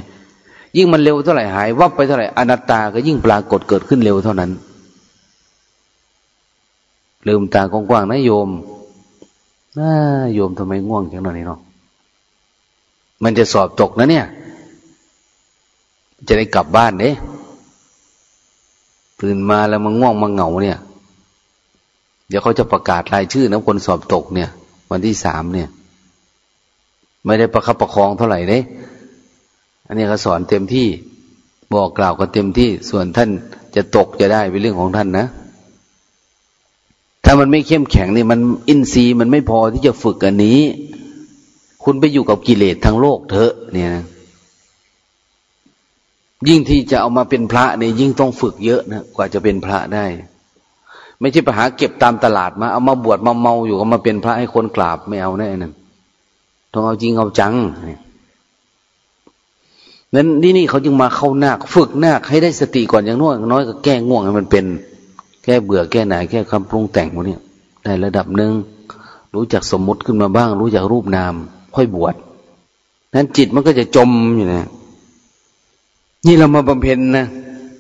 ยิ่งมันเร็วเท่าไหร่หายวับไปเท่าไหร่อนัตตาก็ยิ่งปรากฏเกิดขึ้นเร็วเท่านั้นลืมตากว้างๆนะโยมน่าโยมทำไมง่วงจังหน่อยเนาะมันจะสอบตกนะเนี่ย จะได้กลับบ้านเด้ตื่นมาแล้วมันง่วงมันเหงาเนี่ย เดี๋ยวเขาจะประกาศรายชื่อนะคนสอบตกเนี่ย วันที่สามเนี่ย ไม่ได้ประคับประคองเท่าไหร่เด้อันนี้เขาสอนเต็มที่บอกกล่าวก็เต็มที่ส่วนท่านจะตกจะได้เป็นเรื่องของท่านนะ ถ้ามันไม่เข้มแข็งนี่มันอินทรีย์มันไม่พอที่จะฝึกอันนี้ คุณไปอยู่กับกิเลสทางโลกเถอะ เนี่ยนะยิ่งที่จะเอามาเป็นพระเนี่ยยิ่งต้องฝึกเยอะนะกว่าจะเป็นพระได้ ไม่ใช่ไปหาเก็บตามตลาดมา เอามาบวชมาเมาอยู่ก็มาเป็นพระให้คนกราบไม่เอาแน่นั่น ต้องเอาจริงเอาจังนั้นนี่นี่เขาจึงมาเข้านาคฝึกนาคให้ได้สติก่อนอย่างน้อยน้อยก็แก้ง่วงให้มันเป็น แก้เบื่อแก้ไหนแก้คำปรุงแต่งพวกนี้ได้ระดับหนึ่งรู้จักสมมติขึ้นมาบ้าง รู้จักรูปนาม ค่อยบวชนั้นจิตมันก็จะจมอยู่นะนี่เรามาบำเพ็ญนะ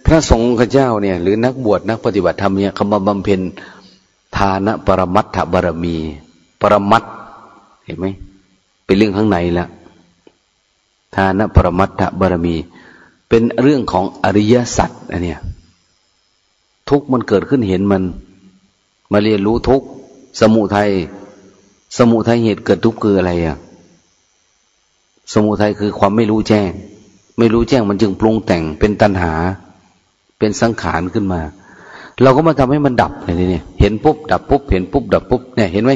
พระสงฆ์ข้าเจ้าเนี่ย หรือนักบวชนักปฏิบัติธรรมเนี่ยเขามาบำเพ็ญทานะปรมัตถบารมี ปรมัตเห็นไหม เป็นเรื่องข้างในล้วทานปรมัตถบารมี เป็นเรื่องของอริยสัจอันเนี้ยทุกมันเกิดขึ้นเห็นมัน มาเรียนรู้ทุกสมุทัยสมุทัยเหตุเกิดทุกข์คืออะไรอะสมุทัยคือความไม่รู้แจ้ง ไม่รู้แจ้งมันจึงปรุงแต่งเป็นตัณหา เป็นสังขารขึ้นมา เราก็มาทำให้มันดับเลยนี่เห็นปุ๊บดับปุ๊บเห็นปุ๊บดับปุ๊บเนี่ยเห็นไหม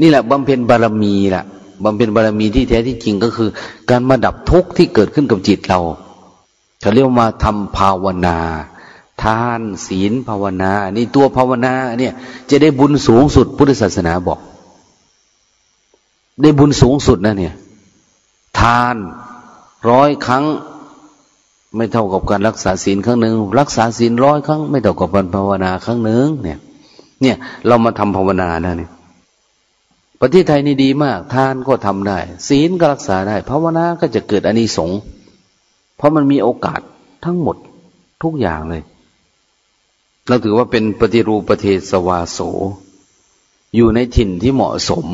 นี่แหละบำเพ็ญบารมีแหละ บำเพ็ญบารมีที่แท้ที่จริงก็คือ การมาดับทุกข์ที่เกิดขึ้นกับจิตเราเขาเรียกมาทำภาวนา ทานศีลภาวนา นี่ตัวภาวนาเนี่ย จะได้บุญสูงสุดพุทธศาสนาบอก ได้บุญสูงสุดนะเนี่ย ทานร้อยครั้งไม่เท่ากับการรักษาศีลครั้งหนึ่งรักษาศีลร้อยครั้ง ไม่เท่ากับการภาวนาครั้งหนึ่งเนี่ย เนี่ย เรามาทำภาวนาแล้วเนี่ย ประเทศไทยนี่ดีมาก ทานก็ทำได้ ศีลก็รักษาได้ภาวนาก็จะเกิดอานิสงส์เพราะมันมีโอกาสทั้งหมดทุกอย่างเลย เราถือว่าเป็นปฏิรูปประเทศวาโส อยู่ในถิ่นที่เหมาะสม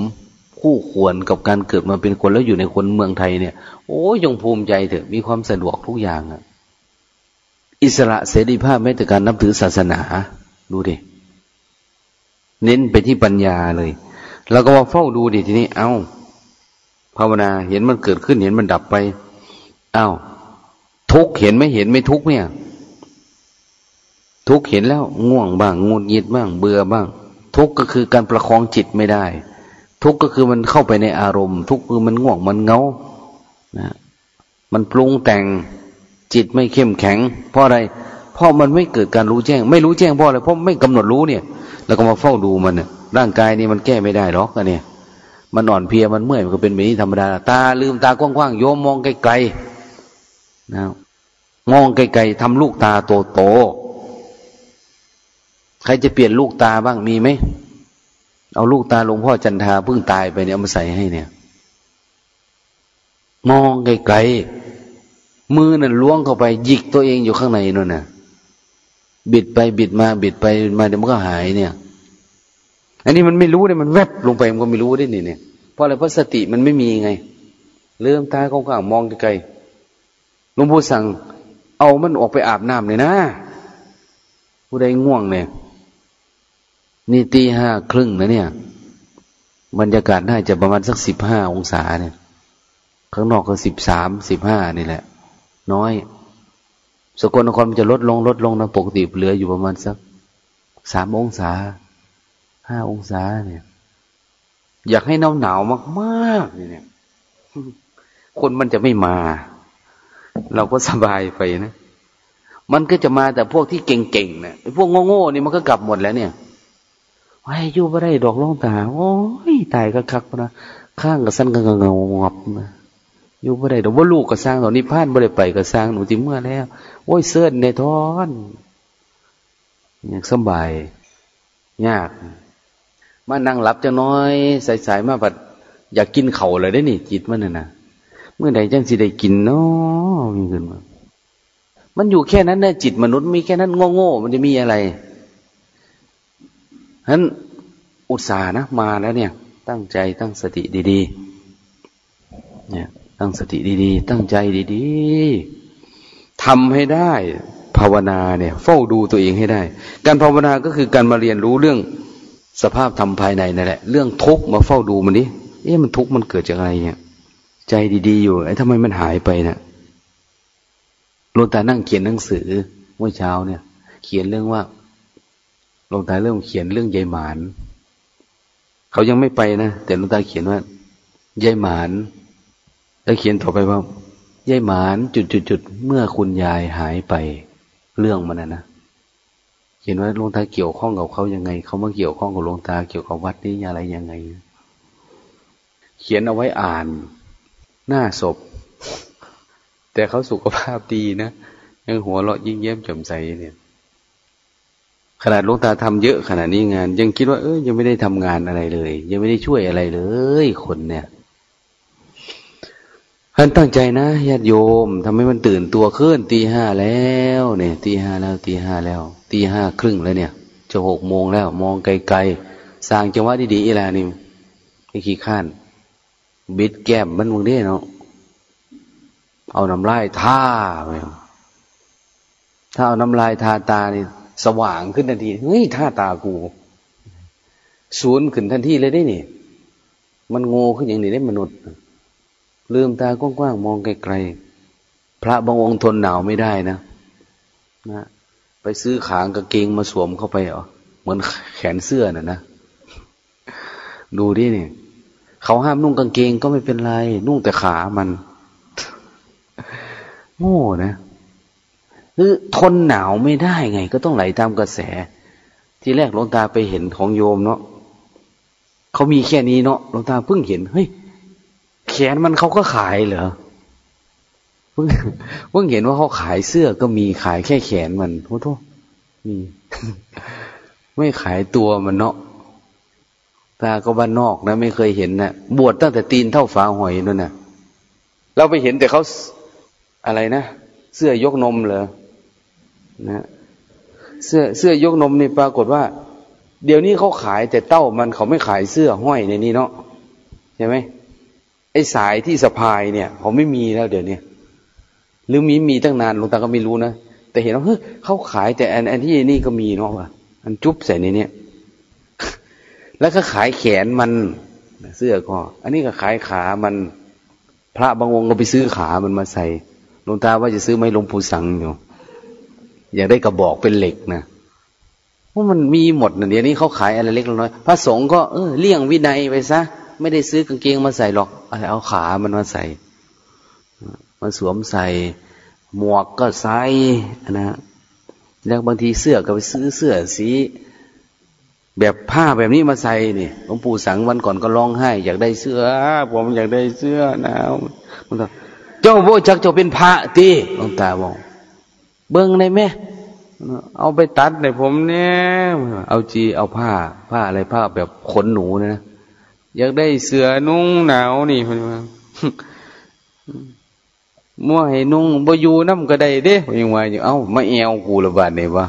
คู่ควรกับการเกิดมาเป็นคนแล้วอยู่ในคนเมืองไทยเนี่ย โอ้ยงภูมิใจเถอะมีความสะดวกทุกอย่างอะอิสระเสรีภาพแม้แต่การนับถือศาสนา ดูดิเน้นไปที่ปัญญาเลย แล้วก็ว่าเฝ้าดูดิทีนี้ เอา้าภาวนาเห็นมันเกิดขึ้นเห็นมันดับไป เอา้า ทุกเห็นไม่เห็นไม่ทุกเนี่ย ทุกเห็นแล้วง่วงบ้างงุดหงิดบ้าง เบื่อบ้าง ทุกก็คือการประคองจิตไม่ได้ ทุกข์ก็คือมันเข้าไปในอารมณ์ ทุกข์คือมันง่วงมันเงานะมันปรุงแต่งจิตไม่เข้มแข็ง เพราะอะไร เพราะมันไม่เกิดการรู้แจ้ง ไม่รู้แจ้งเพราะอะไรเพราะไม่กำหนดรู้เนี่ย แล้วก็มาเฝ้าดูมันเนี่ย ร่างกายนี่มันแก้ไม่ได้หรอกอันเนี่ยมันอ่อนเพลียมันเมื่อยมันก็เป็นแบบนี้ธรรมดา ตาลืมตากว้างๆโยมมองไกลๆนะมองไกลๆทำลูกตาโตๆใครจะเปลี่ยนลูกตาบ้างมีไหมเอาลูกตาหลวงพ่อจันทาเพิ่งตายไปเนี่ยมาใส่ให้เนี่ย มองไกลๆมือนั่นล้วงเข้าไปหยิกตัวเองอยู่ข้างในนั่นน่ะ บิดไปบิดมาบิดไปบิดมาเดี๋ยวมันก็หายเนี่ย อันนี้มันไม่รู้เนี่ยมันแวบลงไปมันก็ไม่รู้ได้นี่เนี่ยเพราะอะไรเพราะสติมันไม่มีไงเลื่มตาข้างๆมองไกลๆหลวงพ่อสั่ง เอามันออกไปอาบน้ำเลยนะ ผู้ใดง่วงเนี่ยนี่ตีห้าครึ่งนะเนี่ย บรรยากาศน่าจะประมาณสักสิบห้าองศาเนี่ย ข้างนอกก็สิบสามสิบห้านี่แหละ น้อย สกลนครมันจะลดลงลดลงนะปกติเหลืออยู่ประมาณสักสามองศา ห้าองศาเนี่ย อยากให้หนาวหนาวมากๆเนี่ย คนมันจะไม่มา เราก็สบายไปนะ มันก็จะมาแต่พวกที่เก่งๆนะพวกโง่ๆนี่มันก็กลับหมดแล้วเนี่ยไอ้ยู่ไม่ได้ดอกล่องตา โอ้ยตายก็คักนะข้างกับสั้นกับเงางับนะอยู่ไม่ได้ดอกว่าลูกก็สร้างตอนนี้พานไม่ได้ไปก็สร้างหนูจิเมื่อแล้ว โอ้ยเสื้อในท้อนอย่างสบาย ยาก มานั่งหลับจะน้อยสายๆมาบัดอยากกินเข่าเลยได้นี่จิตมันน่ะนะเมื่อใดจังสิได้กินเนาะมีขึ้นมามันอยู่แค่นั้นนะจิตมนุษย์มีแค่นั้นโง่ๆมันจะมีอะไรฉะนั้นอุตส่าห์นะมาแล้วเนี่ย ตั้งใจตั้งสติดีๆเนี่ย ตั้งสติดีๆ ตั้งใจดีๆทำให้ได้ ภาวนาเนี่ย เฝ้าดูตัวเองให้ได้ การภาวนาก็คือการมาเรียนรู้เรื่อง สภาพธรรมภายในนั่นแหละ เรื่องทุกข์มาเฝ้าดูมันดิเอ๊ะมันทุกข์มันเกิดจากอะไรเนี่ย ใจดีๆอยู่ไอ้ทำไมมันหายไปนะ่ะหลวงตานั่งเขียนหนังสือเมื่อเช้าเนี่ย เขียนเรื่องว่าหลวงตาเริ่มเขียนเรื่องยายหมาน เขายังไม่ไปนะแต่หลวงตาเขียนว่ายายหมานแล้วเขียนต่อไปว่ายายหมานจุดๆเมื่อคุณยายหายไปเรื่องมันนะนะ เห็นว่าหลวงตาเกี่ยวข้องกับเขายังไง เขามาเกี่ยวข้องกับหลวงตาเกี่ยวกับวัดนี้อะไรยังไง เขียนเอาไว้อ่าน หน้าศพ แต่เขาสุขภาพดีนะยังหัวเราะยิ้มแย้มแจ่มใสเนี่ย ขนาดหลวงตาทำเยอะขนาดนี้งาน ยังคิดว่าเอ้ยยังไม่ได้ทำงานอะไรเลย ยังไม่ได้ช่วยอะไรเลย คนเนี่ย ท่านตั้งใจนะญาติโยมทำให้มันตื่นตัวขึ้นตีห้าแล้วเนี่ยตีห้าแล้วตีห้าแล้วตีห้าครึ่งแล้วเนี่ยจะหกโมงแล้ว มองไกลๆสร้างจังหวะดีๆอีลานี่ไม่ขี้ข้านบิดแก้มมันมึงได้เนาะเอาน้ำลายท่าไปถ้าเอาน้ำลายทาตานี่สว่างขึ้นทันทีเฮ้ยท่าตากูศูนย์ขึ้นทันทีเลยได้นี่ มันโง่ขึ้นอย่างนี้ได้มนุษย์ ลืมตากว้างๆมองไกลๆพระบางองค์ทนหนาวไม่ได้นะนะไปซื้อขางกางเกงมาสวมเข้าไปเหรอเหมือนแขนเสื้อน่ะนะดูดิเนี่ยเขาห้ามนุ่งกางเกงก็ไม่เป็นไร นุ่งแต่ขามัน โง่นะคือทนหนาวไม่ได้ไง ก็ต้องไหลตามกระแส ที่แรกหลวงตาไปเห็นของโยมเนาะเขามีแค่นี้เนาะหลวงตาเพิ่งเห็นเฮ้ย ขนมันเขาก็ขายเหรอเพิ่งเพิ่งเห็นว่าเขาขายเสื้อก็มีขายแค่แขนมันโทษมีไม่ขายตัวมันเนาะตาก็บ้านนอกนะ ไม่เคยเห็นนะ่ะบวชตั้งแต่ตีนเท่าฝาหอยนั่นนะ่ะเราไปเห็นแต่เขาอะไรนะเสื้อยกนมเหรอนะเสื้อเสื้อยกนมนี่ปรากฏว่า เดี๋ยวนี้เขาขายแต่เต้ามันเขาไม่ขายเสื้อห้อยในนี้เนาะใช่ไหม ไอ้สายที่สะพายเนี่ยเขาไม่มีแล้วเดี๋ยวนี้หรือมีมีตั้งนานหลวงตาก็ไม่รู้นะแต่เห็นว่าเฮ้ยเขาขายแต่อันอันที่นี่ก็มีเนาะว่ะอันจุ๊บใส่ในเนี้ยแล้วก็ขายแขนมันเสื้อก็อันนี้ก็ขายขามัน พระบางองค์ก็ไปซื้อขามันมาใส่หลวงตาว่าจะซื้อไม้ลงปูสังอยู่อยากได้กระบอกเป็นเหล็กนะเพรามันมีหมดนะเดี๋ยวนี้เขาขายอะไรเล็กน้อยพระสงฆ์ก็เออเลี่ยงวินัยไปซะ ไม่ได้ซื้อกางเกงมาใส่หรอกเอาขามันมาใส่มาสวมใส่ หมวกก็ใส่นะแล้วบางทีเสื้อก็ไปซื้อเสื้อสีแบบผ้าแบบนี้มาใส่นี่หลวงปู่สังวันก่อนก็ร้องไห้ อยากได้เสื้อ ผมอยากได้เสื้อหนาวเจ้าโบจักเจ้าเป็นพระตีหลวงตาบอก เบิ้งได้ไหมเอาไปตัดในผมเนี่ยเอาจีเอาผ้า ผ้าอะไรผ้าแบบขนหนูนะ อยากได้เสื้อนุ่งหนาวนี่พอดีมามั่วให้นุ่งบอยู่น้ำก็ได้เด้ยังว่าอยู่เอ้ามาแอวกูละบาดเนี่ยวะ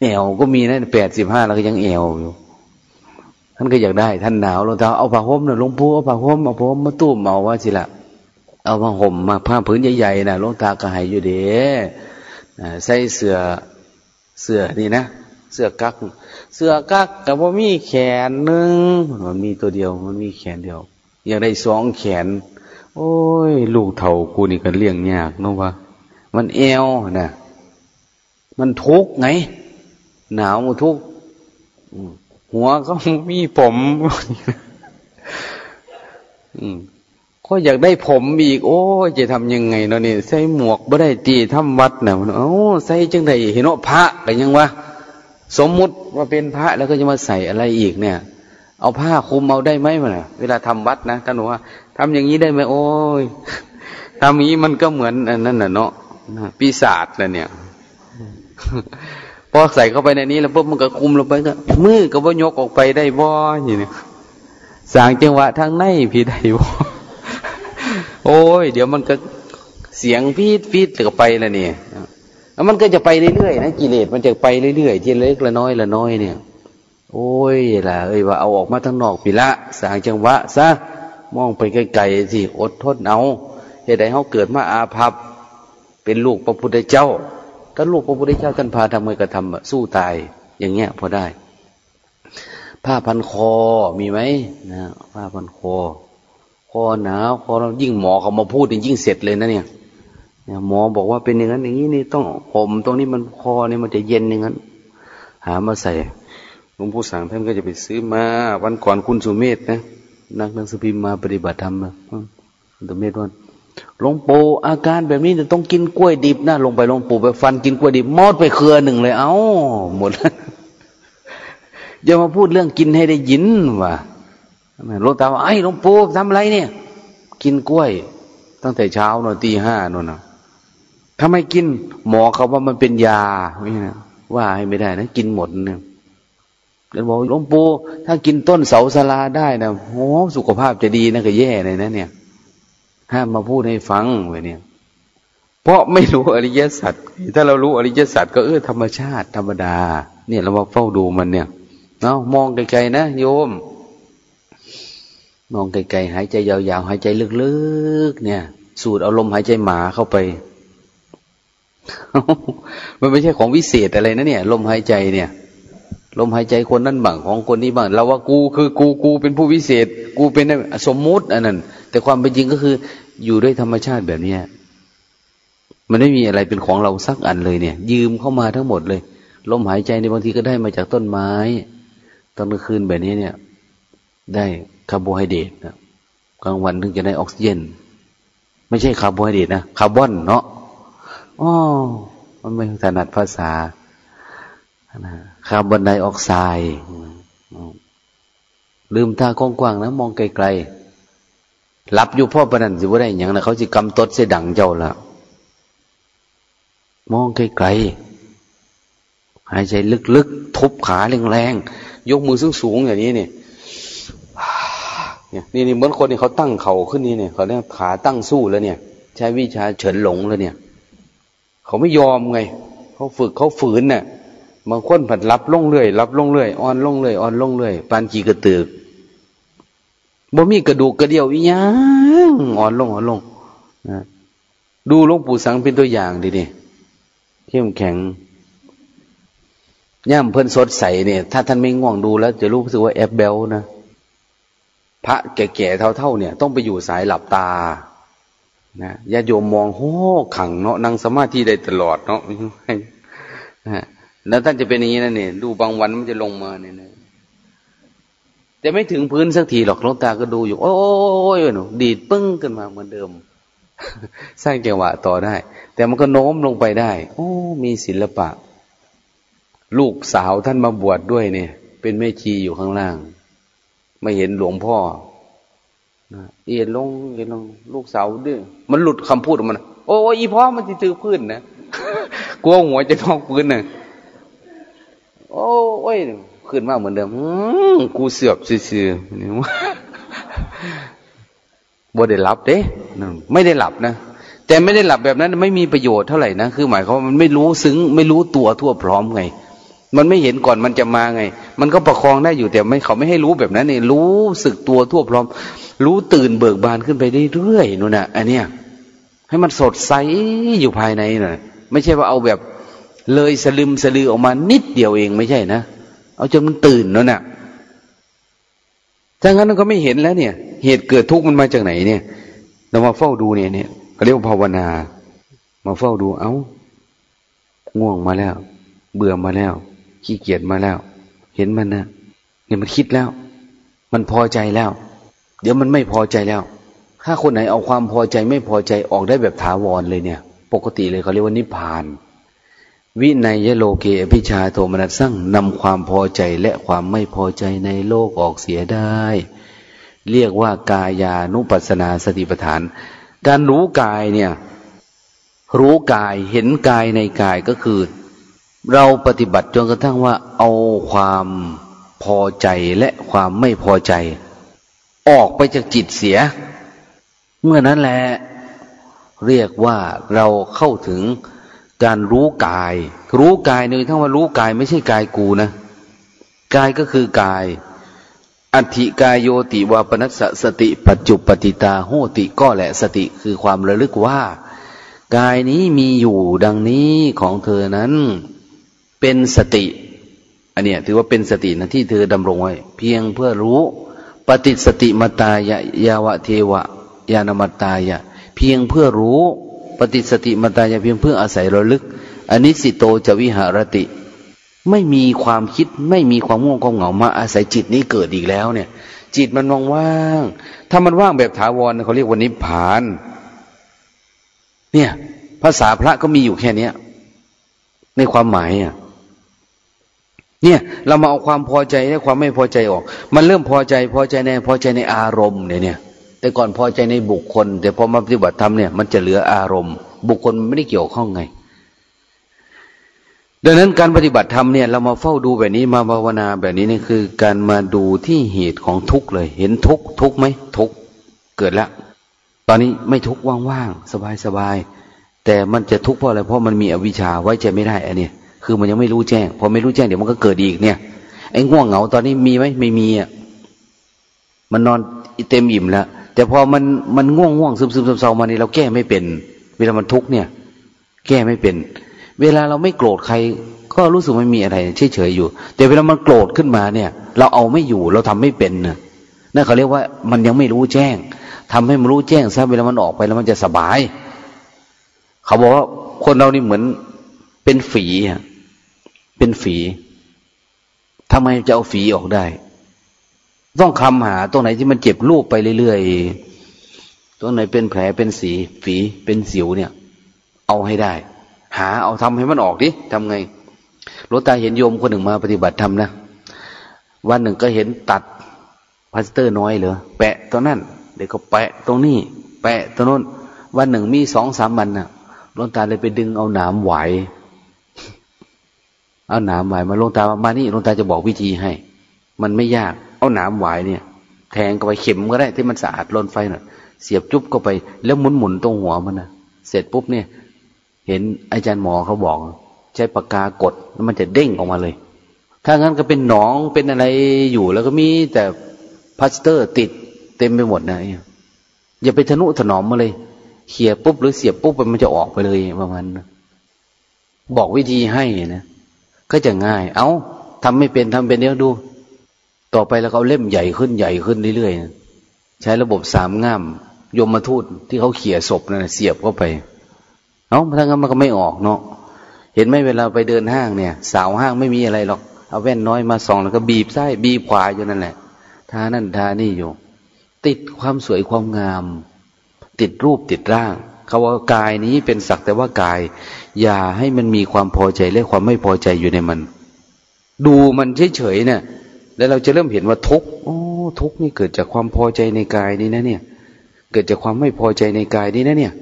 แอวก็มีนะแปดสิบห้าแล้วก็ยังแอวอยู่ท่านก็อยากได้ ท่านหนาวลงเท้าเอาผ้าห่มนะลงพูเอาผ้าห่มเอาผ้าห่มมาตุ้มเอาว่าสิละเอาผ้าห่มมาผ้าผืนใหญ่ๆนะลงตากระหายอยู่เด้ใส่เสือเสือนี่นะเสือกัก เสือกักกับว่ามีแขนหนึ่งมันมีตัวเดียว มันมีแขนเดียว อยากได้สองแขน โอ้ย ลูกเท่ากูนี่กันเลี้ยงยากเนาะวะมันเอวนะมันทุกไง หนาวมันทุกหัวก็มีผมก็อยากได้ผมอีก โอ้จะทำยังไงเนาะนี่ใส่หมวกบ่ได้ตีทำวัดนะมันโอ้ใส่จังไดเห็นว่าพระกันยังวะ สมมุติว่าเป็นพระแล้วก็จะมาใส่อะไรอีกเนี่ย เอาผ้าคลุมเอาได้ไหมมันเวลาทำวัดนะท่านบอกว่าทำอย่างนี้ได้ไหมโอ้ยทำอย่างนี้มันก็เหมือนนั่นน่ะเนาะปีศาจนะเนี่ยพอใส่เข้าไปในนี้ แล้วปุ๊บมันก็คุมลงไปก็มือก็ว่ายกออกไปได้บ่อย่างนี้สางจังหวะทางในพี่ได้บ่โอ้ย เดี๋ยวมันก็เสียงฟีดฟีดก็ไปแล้วเนี่ย แล้วมันก็จะไปเรื่อยๆนะกิเลสมันจะไปเรื่อยๆทีเล็กละน้อยละน้อยเนี่ย โอ้ยล่ะเอ้ยว่าเอาออกมาทั้งนอกปีละสางจังหวะซะมองไปไกลๆสิอดทนเอาเหตุใดเขาเกิดมาอาภัพเป็นลูกพระพุทธเจ้าถ้าลูกพระพุทธเจ้าท่านพาทำไงก็ทำสู้ตาย อย่างเงี้ยพอได้ ผ้าพันคอมีไหมนะผ้าพันคอ คอหนาวคอยิ่งหมอเขามาพูดยิ่งเสร็จเลยนะเนี่ย หมอบอกว่าเป็นอย่างนั้นอย่างนี้นี่ต้องผมตรงนี้มันคอเนี่ยมันจะเย็นอย่างนั้น หามาใส่หลวงปู่สั่งท่านก็จะไปซื้อมา วันก่อนคุณสุเมธนะนักหนังสือพิมพ์มาปฏิบัติธรรมนะสุเมธว่าหลวงปู่อาการแบบนี้จะต้องกินกล้วยดิบนะลงไปหลวงปู่ไปฟันกินกล้วยดิบมอดไปเครือหนึ่งเลย เอา้าหมดอย่ามาพูดเรื่องกินให้ได้ยินว่ะหลวงตาว่าไอ้หลวงปู่ทำอะไรเนี่ย กินกล้วย ตั้งแต่เช้านอตีห้านนนะ ถ้าไม่กิน หมอเขาว่ามันเป็นยาไม่นะว่าให้ไม่ได้นะกินหมดเนี่ยแล้วบอกหลวงปู่ถ้ากินต้นเสาสลาได้นะโอ้สุขภาพจะดีนะก็แย่เลยนะ เนี่ยห้ามมาพูดให้ฟังไว้เนี่ย เพราะไม่รู้อริยสัจถ้าเรารู้อริยสัจก็เออธรรมชาติธรรมดา เนี่ยเรามาเฝ้าดูมันเนี่ยเนาะมองไกลๆนะโยม มองไกลๆหายใจยาวๆหายใจลึกๆ เนี่ย สูดเอาลมหายใจหมาเข้าไป มันไม่ใช่ของวิเศษอะไรนะเนี่ย ลมหายใจเนี่ย ลมหายใจคนนั้นบ้างของคนนี้บ้างเราว่ากูคือกูกูเป็นผู้วิเศษ กูเป็นสมมุติอันนั้น แต่ความเป็นจริงก็คือ อยู่ด้วยธรรมชาติแบบเนี้ยมันไม่มีอะไรเป็นของเราสักอันเลยเนี่ย ยืมเข้ามาทั้งหมดเลย ลมหายใจในบางทีก็ได้มาจากต้นไม้ตอนกลางคืนแบบนี้เนี่ย ได้คาร์โบไฮเดรตนะกลางวันถึงจะได้ออกซิเจน ไม่ใช่คาร์โบไฮเดรตนะคาร์บอนเนาะ อ๋อมันไม่ถนัดภาษาคาร์บอนไดออกไซด์ด์ลืมตากว้างๆนะมองไกลๆหลับอยู่พ่อประนันสิว่าได้อย่างนะเขาจะกำตดเสดังเจ้าละมองไกลๆหายใจลึกๆทุบขาแรงๆยกมือสูงๆอย่างนี้เนี่ยนี่นี่เหมือนคนนี่เขาตั้งเข่าขึ้นนี่เนี่ยเขาเนี่ยขาตั้งสู้แล้วเนี่ย ใช้วิชาเฉินหลงแล้วเนี่ย เขาไม่ยอมไง เขาฝึกเขาฝืนเนี่ยบางคนผัดรับลงเรื่อยรับลงเรื่อยอ่อนลงเรื่อยอ่อนลงเรื่อยปานจีกระตือบ่มีกระดูกกระเดี่ยวอีหยังอ่อนลงอ่อนลงนะดูหลวงปู่สังเป็นตัวอย่างดิเนี่ยเข้มแข็งย่ามเพิ่นสดใสเนี่ย ถ้าท่านไม่ง่วงดูแล้ว จะรู้สึกว่าแอบเบลนะพระแก่ๆเท่าๆเนี่ย ต้องไปอยู่สายหลับตา นะญาโยมมองโอ้ขังเนาะนั่งสมาธิได้ตลอดเนาะนะแล้วท่านจะเป็นอย่างนี้นะเนี่ยดูบางวันมันจะลงมาเนี่ยแต่ไม่ถึงพื้นสักทีหรอกลงตาก็ดูอยู่ โอ้ยหนูดีดปึ้งขึ้นมาเหมือนเดิม สร้างจังหวะต่อได้ แต่มันก็โน้มลงไปได้ โอ้ มีศิลปะ ลูกสาวท่านมาบวชดด้วยเนี่ย เป็นแม่ชีอยู่ข้างล่าง ไม่เห็นหลวงพ่อ เอียนลงเอียนลง ลูกสาวดื้อมันหลุดคำพูดออกมาโอ้ยอีพ่อมันจะตือพื้นนะกลัวหัวจะท้องพื้นนะโอ้ยขึ้นมาเหมือนเดิมกูเสือบซื่อๆบ่ได้หลับเด้ไม่ได้หลับนะแต่ไม่ได้หลับแบบนั้น ไม่มีประโยชน์เท่าไหร่นะคือหมายความว่ามันไม่รู้ซึ้งไม่รู้ตัวทั่วพร้อมไง มันไม่เห็นก่อนมันจะมาไง มันก็ประคองได้อยู่แต่ไม่เขาไม่ให้รู้แบบนั้นเนี่รู้สึกตัวทั่วพร้อม รู้ตื่นเบิกบานขึ้นไปเรื่อยๆนู่นน่ะ อันเนี้ยให้มันสดใสอยู่ภายในน่ะ ไม่ใช่ว่าเอาแบบเลยสลึมสลือออกมานิดเดียวเองไม่ใช่นะ เอาจนมันตื่นแล้วนะ่ะถ้างั้นก็ไม่เห็นแล้วเนี่ย เหตุเกิดทุกข์มันมาจากไหนเนี่ย เรามาเฝ้าดูเนี่ยเนี่ยเขาเรียกว่าภาวนา มาเฝ้าดู เอา้า ง่วงมาแล้ว เบื่อมาแล้ว ขี้เกียจมาแล้ว เห็นมันนะเนี่ยมันคิดแล้ว มันพอใจแล้ว เดี๋ยวมันไม่พอใจแล้ว ถ้าคนไหนเอาความพอใจไม่พอใจออกได้แบบถาวรเลยเนี่ย ปกติเลยเขาเรียกว่านิพพาน วินัยโลเกอภิชาโทมนัสสั่งนำความพอใจและความไม่พอใจในโลกออกเสียได้ เรียกว่ากายานุปัสนาสติปัฏฐาน การรู้กายเนี่ย รู้กายเห็นกายในกายก็คือ เราปฏิบัติจนกระทั่งว่าเอาความพอใจและความไม่พอใจ ออกไปจากจิตเสีย เมื่อนั้นแหละเรียกว่าเราเข้าถึงการรู้กาย รู้กายเนี่ยทั้งว่ารู้กายไม่ใช่กายกูนะกายก็คือกาย อัติกายโยติวาปนัสสติปัจจุปติตาโหติก็แหละสติคือความระลึกว่า กายนี้มีอยู่ดังนี้ของเธอนั้น เป็นสติ อันเนี้ยถือว่าเป็นสตินะที่เธอดำรงไว้ เพียงเพื่อรู้ ปฏิสติมตายะยาวะเทวะยานมตายะ เพียงเพื่อรู้ปฏิสติมตายาเพียงเพื่ออาศัยระลึกอันนี้สิโตจะวิหารติ ไม่มีความคิดไม่มีความง่วงความเหงามาอาศัยจิตนี้เกิดอีกแล้วเนี่ย จิตมันว่างๆถ้ามันว่างแบบถาวรเขาเรียกว่านิพพาน เนี่ย ภาษาพระก็มีอยู่แค่เนี้ยในความหมายอะ เนี่ย เรามาเอาความพอใจและความไม่พอใจออก มันเริ่มพอใจพอใจในพอใจในอารมณ์เนี่ยเนี่ย แต่ก่อนพอใจในบุคคล แต่พอมาปฏิบัติธรรมเนี่ยมันจะเหลืออารมณ์ บุคคลไม่ได้เกี่ยวข้องไง ดังนั้นการปฏิบัติธรรมเนี่ยเรามาเฝ้าดูแบบนี้มาภาวนาแบบนี้นี่คือ การมาดูที่เหตุของทุกข์เลย เห็นทุกข์ทุกข์ไหมทุกข์เกิดแล้วตอนนี้ไม่ทุกข์ว่างๆสบายๆแต่มันจะทุกข์เพราะอะไรเพราะมันมีอวิชชาไว้ใจไม่ได้อันนี้ คือมันยังไม่รู้แจ้ง พอไม่รู้แจ้งเดี๋ยวมันก็เกิดอีกเนี่ย ไอ้ง่วงเหงาตอนนี้มีไหมไม่มีอะ มันนอนเต็มอิ่มแล้ว แต่พอมันมันง่วงง่วงซึมซึมเศร้ามานี่เราแก้ไม่เป็น เวลามันทุกเนี่ย แก้ไม่เป็น เวลาเราไม่โกรธใคร ก็รู้สึกไม่มีอะไรเฉยเฉยอยู่ แต่เวลามันโกรธขึ้นมาเนี่ย เราเอาไม่อยู่เราทำไม่เป็นนะนั่นเขาเรียกว่ามันยังไม่รู้แจ้งทำให้มันรู้แจ้งซะเวลามันออกไปแล้วมันจะสบาย เขาบอกว่าคนเรานี่เหมือนเป็นฝีอะ เป็นฝีทำไมจะเอาฝีออกได้ ต้องคำหาตรงไหนที่มันเจ็บรูปไปเรื่อยๆตรงไหนเป็นแผลเป็นสีฝีเป็นสิวเนี่ย เอาให้ได้ หาเอาทำให้มันออกดิทำไงหลวงตาเห็นโยมคนหนึ่งมาปฏิบัติธรรมนะวันหนึ่งก็เห็นตัดพลาสเตอร์น้อยเหรอแปะตรงนั้นเดี๋ยวก็แปะตรงนี้ แปะตรงนู้นวันหนึ่งมีสองสามวันนะ่ะหลวงตาเลยไปดึงเอาหนามไหว เอาหนามหวายมาลงตามานี่ลงตาจะบอกวิธีให้ มันไม่ยาก เอาหนามหวายเนี่ย แทงก็ไปเข็มก็ได้ที่มันสะอาดลนไฟหน่อยเสียบจุ๊บก็ไปแล้วหมุนหมุนตรงหัวมันนะเสร็จปุ๊บเนี่ย เห็นอาจารย์หมอเขาบอก ใช้ปากกากดแล้วมันจะเด้งออกมาเลย ถ้างั้นก็เป็นหนองเป็นอะไรอยู่แล้วก็มีแต่พลาสเตอร์ติดเต็มไปหมดนะอย่าไปทะนุถนอมมาเลยเขี่ยปุ๊บหรือเสียบปุ๊บมันจะออกไปเลยประมาณบอกวิธีให้นะ ก็จะง่าย เอา้าทำไม่เป็นทำเป็นเดี๋ยวดู ต่อไปแล้วเขาเล่มใหญ่ขึ้นใหญ่ขึ้นเรื่อยๆใช้ระบบสามง่ามยมมาทูตที่เขาเขี่ยศพนะ่ะเสียบเข้าไป เอ้าถ้างั้นมันก็ไม่ออกเนาะเห็นไหมเวลาไปเดินห้างเนี่ย สาวห้างไม่มีอะไรหรอก เอาแว่นน้อยมาส่องแล้วก็บีบไส้บีบขวาอยู่นั่นแหละทานั่นทานี่อยู่ ติดความสวยความงาม ติดรูปติดร่าง คาว่ากายนี้เป็นสักแต่ว่ากาย อย่าให้มันมีความพอใจและความไม่พอใจอยู่ในมัน ดูมันเฉยๆเนี่ยแล้วเราจะเริ่มเห็นว่าทุกโอ้ทุกนี่เกิดจากความพอใจในกายนี้นะเนี่ย เกิดจากความไม่พอใจในกายนี้นะเนี่ย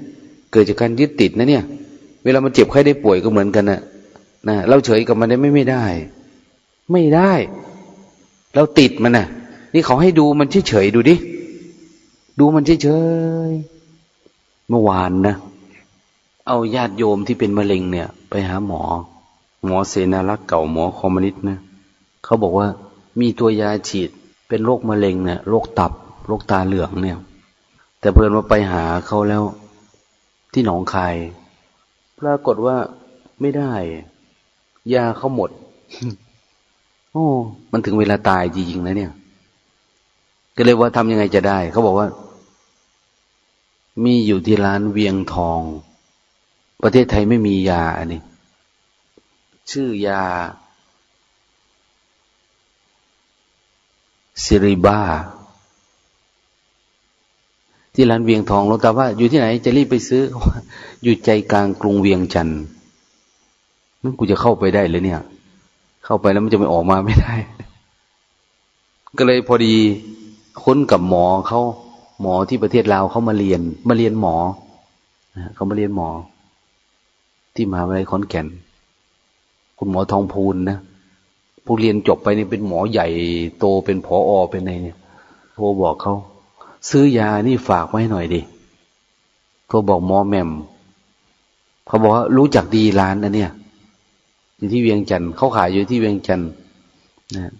เกิดจากการยึดติดนะเนี่ย เวลามันเจ็บไข้ได้ป่วยก็เหมือนกันนะนะเราเฉยกับมันได้ไม่ไม่ได้ ไม่ได้ เราติดมันนะ่ะ นี่เขาให้ดูมันเฉยๆดูดิ ดูมันเฉยๆ เมื่อวานนะ เอาญาติโยมที่เป็นมะเร็งเนี่ย ไปหาหมอ หมอเสนารักษ์เก่าหมอคอมมิวนิสต์นะเขาบอกว่ามีตัวยาฉีดเป็นโรคมะเร็งเนี่ยโรคตับโรคตาเหลืองเนี่ย แต่เพื่อนว่าไปหาเขาแล้วที่หนองคายปรากฏว่าไม่ได้ ยาเขาหมด โอ้ มันถึงเวลาตายจริงๆนะเนี่ย ก็เลยว่าทำยังไงจะได้ เขาบอกว่า มีอยู่ที่ร้านเวียงทอง ประเทศไทยไม่มียาอันนี้ ชื่อยาซิริบ้า ที่ร้านเวียงทองลงตาว่า อยู่ที่ไหนจะรีบไปซื้อ อยู่ใจกลางกรุงเวียงจันทร์นั่นกูจะเข้าไปได้เลยเนี่ย เข้าไปแล้วมันจะไม่ออกมาไม่ได้ ก็เลยพอดีคุ้นกับหมอเขา หมอที่ประเทศลาวเขามาเรียน มาเรียนหมอเขามาเรียนหมอ ที่มหาวิทยาลัยขอนแก่น คุณหมอทองพูนนะผู้เรียนจบไปนี่เป็นหมอใหญ่โตเป็นผออเป็นไงเนี่ยโทรบอกเขาซื้อยานี่ฝากไว้หน่อยดิโทรบอกหมอแมมเขาบอกว่ารู้จักดีร้านนะเนี่ย อยู่ที่เวียงจันทร์เขาขายอยู่ที่เวียงจันทร์นะ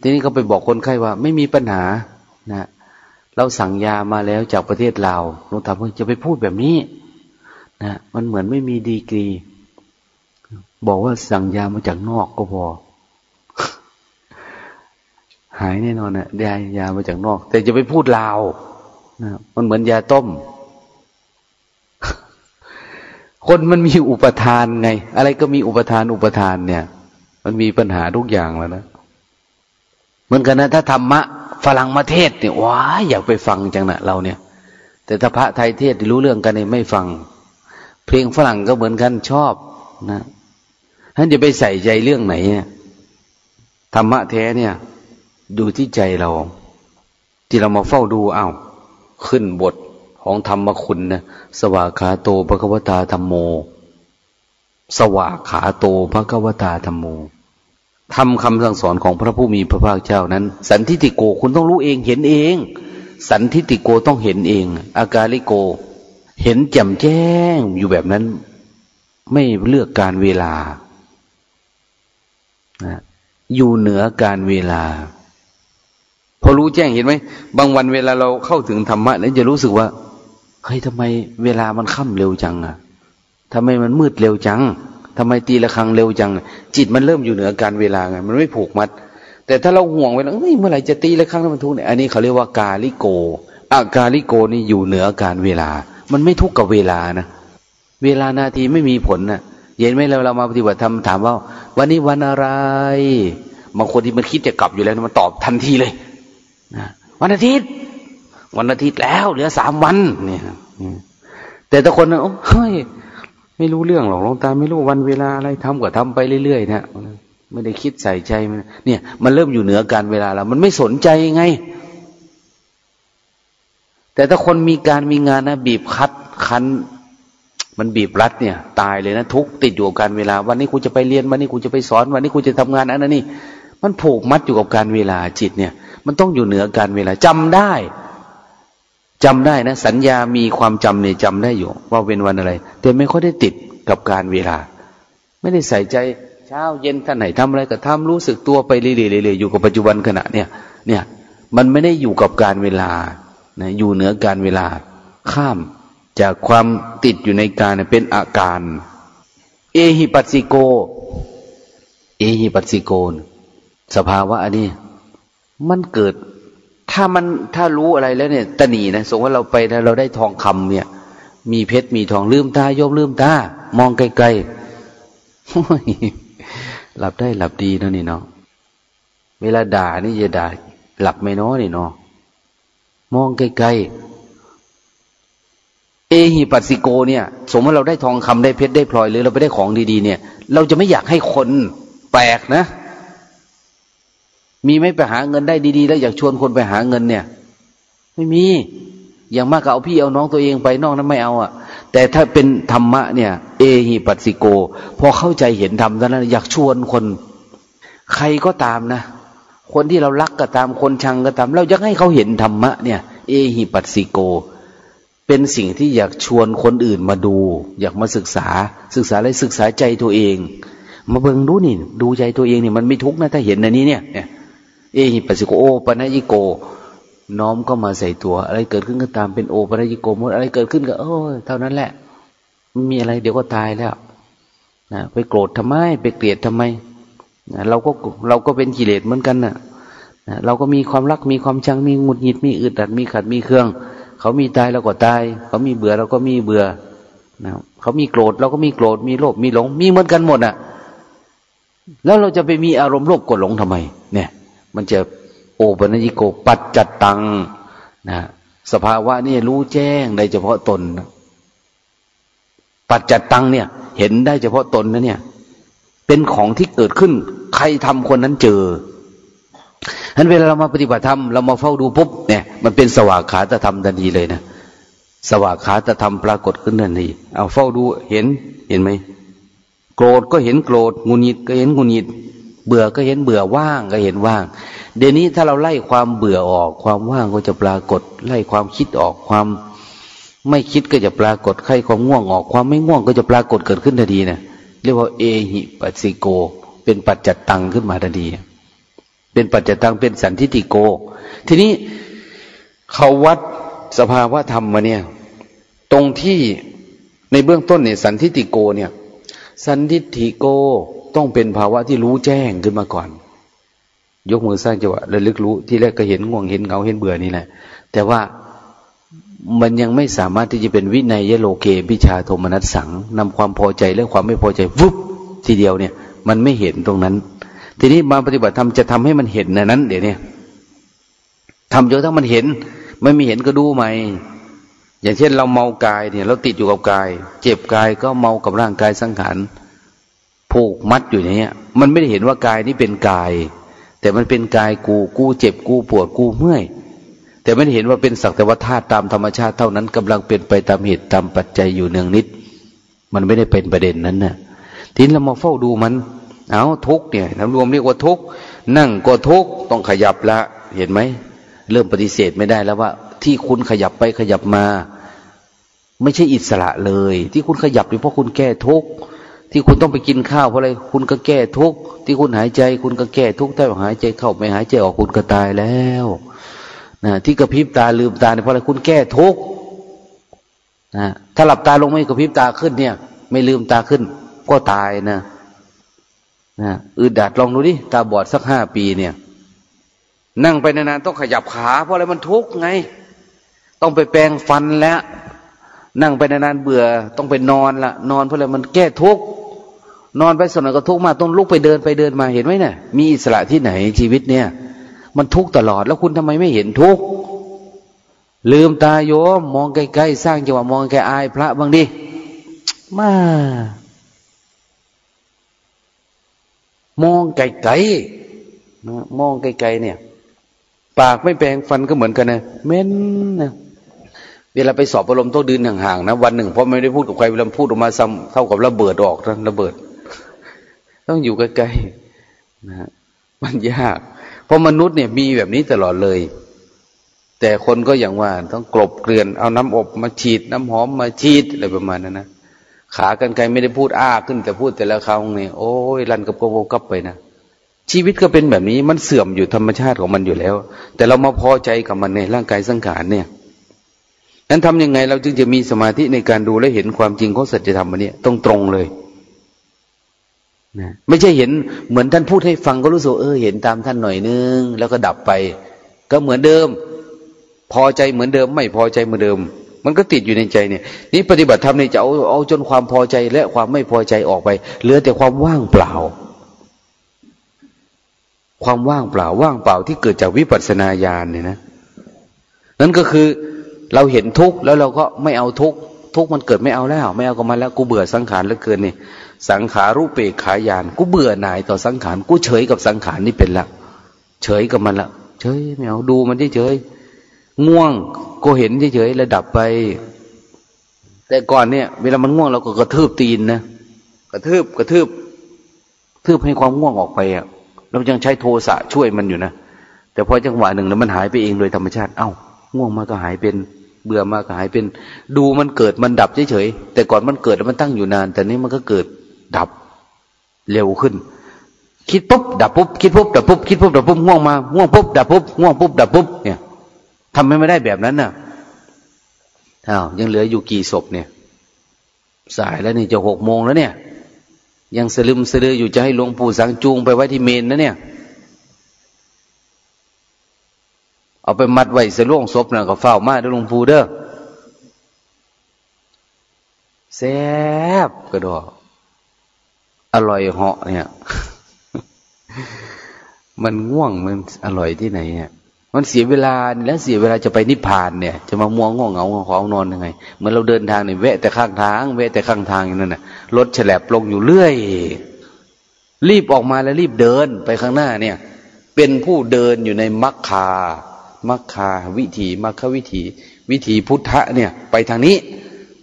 ทีนี้เขาไปบอกคนไข้ว่า ไม่มีปัญหานะ เราสั่งยามาแล้วจากประเทศลาวหลวงตาเพิ่งจะไปพูดแบบนี้นะมันเหมือนไม่มีดีกรี บอกว่าสั่งยามาจากนอกก็พอ หายแน่นอนนะได้ยามาจากนอก แต่จะไปพูดลาวนะมันเหมือนยาต้ม คนมันมีอุปทานไง อะไรก็มีอุปทานอุปทานเนี่ย มันมีปัญหาทุกอย่างแล้วนะเหมือนกันนะถ้าธรรมะ ฝรั่งมาเทศเนี่ยว้าอยากไปฟังจังนะเราเนี่ย แต่ถ้าพระไทยเทศรู้เรื่องกันเนี่ยไม่ฟัง เพลงฝรั่งก็เหมือนกันชอบนะท่านจะไปใส่ใจเรื่องไหนเนี่ยธรรมะแท้เนี่ย ดูที่ใจเรา ที่เรามาเฝ้าดูอ้าวขึ้นบทของธรรมคุณนะสวากขาโตภควตาธรรมโม สวากขาโตภควตาธรรมโม ทำคำสั่งสอนของพระผู้มีพระภาคเจ้านั้น สันทิติโกคุณต้องรู้เองเห็นเอง สันทิติโกต้องเห็นเอง อากาลิโก เห็นแจ่มแจ้งอยู่แบบนั้น ไม่เลือกการเวลาอยู่เหนือการเวลา พอรู้แจ้งเห็นไหมบางวันเวลาเราเข้าถึงธรรมะนั้นจะรู้สึกว่าเฮ้ยทำไมเวลามันค่ำเร็วจังอะทำไมมันมืดเร็วจัง ทำไมตีละครังเร็วจัง จิตมันเริ่มอยู่เหนือการเวลาไงมันไม่ผูกมัด แต่ถ้าเราห่วงเวลาเฮ้ยเมื่อไหร่จะตีละครังมันทุกเนี่ยอันนี้เขาเรียกว่ากาลิโกอากาลิโกนี่อยู่เหนือการเวลา มันไม่ทุกข์กับเวลานะเวลานาทีไม่มีผลนะเห็นไหมเราเรามาปฏิบัติธรรมถามว่า วันนี้วันอะไรบางคนที่มันคิดจะกลับอยู่แล้วมันตอบทันทีเลยนะวันอาทิตย์ วันอาทิตย์แล้วเหลือสามวันเนี่ยแต่แต่คนนะเฮ้ย ไม่รู้เรื่องหรอกหลวงตาไม่รู้วันเวลาอะไรทำก็ทำไปเรื่อยๆนะไม่ได้คิดใส่ใจมันเนี่ย มันเริ่มอยู่เหนือการเวลาแล้ว มันไม่สนใจไง แต่ถ้าคนมีการมีงานนะบีบคัดคันมันบีบรัดเนี่ย ตายเลยนะทุกติดอยู่กับการเวลา วันนี้กูจะไปเรียนวันนี้กูจะไปสอน วันนี้กูจะทำงานอันนั้นนี่มันผูกมัดอยู่กับการเวลาจิตเนี่ย มันต้องอยู่เหนือการเวลาจำได้ จำได้นะ สัญญามีความจำเนี่ยจำได้อยู่ ว่าเป็นวันอะไร แต่ไม่ค่อยได้ติดกับการเวลา ไม่ได้ใส่ใจเช้าเย็นท่านไหนทำอะไรก็ทำรู้สึกตัวไปเรื่อยๆอยู่กับปัจจุบันขณะเนี่ยเนี่ย มันไม่ได้อยู่กับการเวลานะอยู่เหนือการเวลา ข้ามจากความติดอยู่ในการเป็นอาการ เอหิปัสสิโก เอหิปัสสิโกนสภาวะอันนี้มันเกิด ถ้ามันถ้ารู้อะไรแล้วเนี่ยตนีนะสมมติว่าเราไปแล้วเราได้ทองคำเนี่ย มีเพชรมีทองลืมตาโยกลืมตามองไกลๆหลับได้หลับดีนะนี่เนาะเวลาด่านี่จะด่าหลับไม่น้อยนี่เนาะมองไกลๆเอหิปัสสิโกเนี่ย สมมติเราได้ทองคำได้เพชรได้พลอยหรือเราไปได้ของดีๆเนี่ย เราจะไม่อยากให้คนแปลกนะ มีไหมไปหาเงินได้ดีๆ แล้วอยากชวนคนไปหาเงินเนี่ย ไม่มี อย่างมากก็เอาพี่เอาน้องตัวเองไปนอกนั้นไม่เอาอะ แต่ถ้าเป็นธรรมะเนี่ย เอหิปัสสิโก พอเข้าใจเห็นธรรมนั้นอยากชวนคน ใครก็ตามนะ คนที่เรารักก็ตามคนชังก็ตาม เราอยากให้เขาเห็นธรรมะเนี่ย เอหิปัสสิโก เป็นสิ่งที่อยากชวนคนอื่นมาดู อยากมาศึกษา ศึกษาอะไรศึกษาใจตัวเอง มาเบิ่งดูนี่ ดูใจตัวเองนี่มันไม่ทุกข์นะถ้าเห็นอันนี้เนี่ย เอหิปัสสิโกโอปนัญิโก น้อมก็มาใส่ตัว อะไรเกิดขึ้นก็ตามเป็นโอปนัญิโกหมดอะไรเกิดขึ้นก็เออเท่านั้นแหละไม่มีอะไรเดี๋ยวก็ตายแล้วนะไปโกรธทำไม ไปเกลียดทำไมนะเราก็เราก็เป็นกิเลสเหมือนกันนะนะเราก็มีความรักมีความชังมีหงุดหงิดมีอึดอัดมีขัดมีเครื่อง เขามีตายเราก็ตาย เขามีเบื่อเราก็มีเบื่อนะเขามีโกรธเราก็มีโกรธมีโลภมีหลง มีเหมือนกันหมดอะ แล้วเราจะไปมีอารมณ์โลภกดหลงทำไม เนี่ย มันจะโอปัญญิโกปัจจัตตังนะสภาวะนี่รู้แจ้งได้เฉพาะตน ปัจจัตตังเนี่ย เห็นได้เฉพาะตนนะเนี่ย เป็นของที่เกิดขึ้น ใครทำคนนั้นเจอฉะนั้นเวลาเรามาปฏิบัติธรรมเรามาเฝ้าดูปุ๊บเนี่ยมันเป็นสวากขาตธรรมทันทีเลยนะสวากขาตธรรมปรากฏขึ้นทันทีเอาเฝ้าดูเห็นเห็นไหมโกรธก็เห็นโกรธงุนหิดก็เห็นงุนหิด เบื่อก็เห็นเบื่อว่างก็เห็นว่าง เดี๋ยวนี้ถ้าเราไล่ความเบื่อออก ความว่างก็จะปรากฏ ไล่ความคิดออกความไม่คิดก็จะปรากฏไข้ความง่วงออก ความไม่ง่วงก็จะปรากฏเกิดขึ้นทันทีนะเรียกว่าเอหิปัสสิโก เป็นปัจจัตตังขึ้นมาทันทีเป็นปัจจตังเป็นสันทิติโก ทีนี้เขาวัดสภาวะธรรมมาเนี่ย ตรงที่ในเบื้องต้นเนี่ยสันทิติโกเนี่ย สันทิติโก ต้องเป็นภาวะที่รู้แจ้งขึ้นมาก่อน ยกมือสร้างจังหวะระลึกรู้ที่แรกก็เห็นง่วงเห็นเงาเห็นเบื่อนี่แหละแต่ว่ามันยังไม่สามารถที่จะเป็นวินัยยโลเกพิชาโทมนัสสังนำความพอใจและความไม่พอใจวุบทีเดียวเนี่ย มันไม่เห็นตรงนั้น ทีนี้มาปฏิบัติธรรมจะทำให้มันเห็นในนั้น เดี๋ยวนี้ทำจนทั้งมันเห็น ไม่มีเห็นก็ดูใหม่อย่างเช่นเราเมากายเนี่ย เราติดอยู่กับกาย เจ็บกายก็เมากับร่างกายสังขาร ผูกมัดอยู่อย่างเนี้ย มันไม่ได้เห็นว่ากายนี้เป็นกาย แต่มันเป็นกายกูกูเจ็บกูปวดกูเมื่อยแต่ไม่ได้เห็นว่าเป็นสักแต่ว่าธาตุตามธรรมชาติเท่านั้นกำลังเป็นไปตามเหตุตามปัจจัยอยู่เนืองนิด มันไม่ได้เป็นประเด็นนั้นนะ่ะทีนี้เรามาเฝ้าดูมัน เอาทุกเนี่ยน้ำรวมเรียกว่าทุกนั่งก็ทุกต้องขยับละ เห็นไหมเริ่มปฏิเสธไม่ได้แล้วว่า ที่คุณขยับไปขยับมา ไม่ใช่อิสระเลย ที่คุณขยับเพราะคุณแก้ทุก ที่คุณต้องไปกินข้าวเพราะอะไร คุณก็แก้ทุกที่คุณหายใจ คุณก็แก้ทุกถ้าหายใจเข้าไม่หายใจออกคุณก็ตายแล้วนะที่กระพริบตาลืมตาเนี่ยเพราะอะไรคุณแก้ทุกนะถ้าหลับตาลงไม่กระพริบตาขึ้นเนี่ย ไม่ลืมตาขึ้น ก็ตายนะนะอึดดัดลองดูดิตาบอดสักห้าปีเนี่ย นั่งไปนานๆต้องขยับขา เพราะอะไรมันทุกข์ไง ต้องไปแปรงฟันแล้วนั่งไปนานๆเบื่อ ต้องไปนอนละนอนเพราะอะไรมันแก้ทุกข์ นอนไปสนก็ทุกข์มาต้องลุกไปเดินไปเดินมาเห็นไหมเนี่ยมีอิสระที่ไหนชีวิตเนี่ย มันทุกข์ตลอดแล้วคุณทำไมไม่เห็นทุกข์ลืมตาโยม มองใกล้ๆสร้างจังหวะมองแกอายพระบ้างดิมา มองไกลๆมองไกลๆเนี่ย ปากไม่แปลงฟันก็เหมือนกันนะเม้นนะเวลาไปสอบอารมณ์ต้องดืนห่างๆนะวันหนึ่งเพราะไม่ได้พูดกับใครเวลาพูดออกมาซ้ำเท่ากับระเบิดออกนะระเบิด ต้องอยู่ใกล้ๆนะมันยาก เพราะมนุษย์เนี่ยมีแบบนี้ตลอดเลย แต่คนก็อย่างว่า ต้องกลบเกลื่อน เอาน้ำอบมาฉีด น้ำหอมมาฉีดอะไรประมาณนั้นนะขากันไกลไม่ได้พูดอ้าขึ้น แต่พูดแต่ละคำเนี่ยโอ้ยรันกับโกโวกับไปนะชีวิตก็เป็นแบบนี้มันเสื่อมอยู่ธรรมชาติของมันอยู่แล้ว แต่เรามาพอใจกับมันในร่างกายสังขารเนี่ยนั้นทำยังไงเราจึงจะมีสมาธิในการดูและเห็นความจริงของสัจธรรมอันนี้ตรงตรงเลย นะไม่ใช่เห็นเหมือนท่านพูดให้ฟังก็รู้สึกเออเห็นตามท่านหน่อยนึง แล้วก็ดับไป ก็เหมือนเดิม พอใจเหมือนเดิม ไม่พอใจเหมือนเดิม มันก็ติดอยู่ในใจเนี่ย นี่ปฏิบัติธรรมนี่จะเอาเอาจนความพอใจและความไม่พอใจออกไป เหลือแต่ความว่างเปล่า ความว่างเปล่า ว่างเปล่าที่เกิดจากวิปัสสนาญาณเนี่ยนะนั่นก็คือเราเห็นทุกข์แล้วเราก็ไม่เอาทุกข์ทุกข์มันเกิดไม่เอาแล้ว ไม่เอากับมันแล้วกูเบื่อสังขารเหลือเกินนี่ สังขารูปเปกขายาน กูเบื่อหน่ายต่อสังขาร กูเฉยกับสังขารนี่เป็นละ เฉยกับมันละ เฉยไม่เอาดูมันเฉยง่วงก็เห็นเฉยๆแล้วดับไป แต่ก่อนเนี่ย เวลามันง่วงเราก็กระทืบตีนนะ กระทืบกระทืบทืบให้ความง่วงออกไปอะเรายังใช้โทสะช่วยมันอยู่นะ แต่พอจังหวะหนึ่งแล้วมันหายไปเองโดยธรรมชาติ เอา้า ง่วงมาก็หายเป็น เบื่อมาก็หายเป็น ดูมันเกิดมันดับเฉยๆ แต่ก่อนมันเกิดแล้วมันตั้งอยู่นาน แต่นี้มันก็เกิด ดับเร็วขึ้น คิดปุ๊บดับปุ๊บคิดปุ๊บดับปุ๊บคิดปุ๊บดับปุ๊บง่วงมาง่วงปุ๊บดับปุ๊บง่วงปุ๊บดับปุ๊บเนี่ยทำไม่ได้แบบนั้นน่ะอ้าวยังเหลืออยู่กี่ศพเนี่ย สายแล้วนี่จะหกโมงแล้วเนี่ย ยังสลึมสลืออยู่จะให้หลวงปู่สังจูงไปไว้ที่เมนนะเนี่ย เอาไปมัดไว้เสล่วงศพนะก็เฝ้ามาด้วยหลวงปู่เด้อแซ่บกระดอ อร่อยเหาะเนี่ย มันง่วงมันอร่อยที่ไหนเนี่ยมันเสียเวลาแล้วเสียเวลาจะไปนิพพานเนี่ย จะมามัวง่วงเหงาของนอนยังไงเหมือนเราเดินทางเนี่ยแวะแต่ข้างทางแวะแต่ข้างทางอย่างนั้นน่ะรถแฉลบลงอยู่เรื่อย รีบออกมาแล้วรีบเดินไปข้างหน้าเนี่ย เป็นผู้เดินอยู่ในมัคคามัคคาวิถีมัคควิถีวิถีพุทธะเนี่ย ไปทางนี้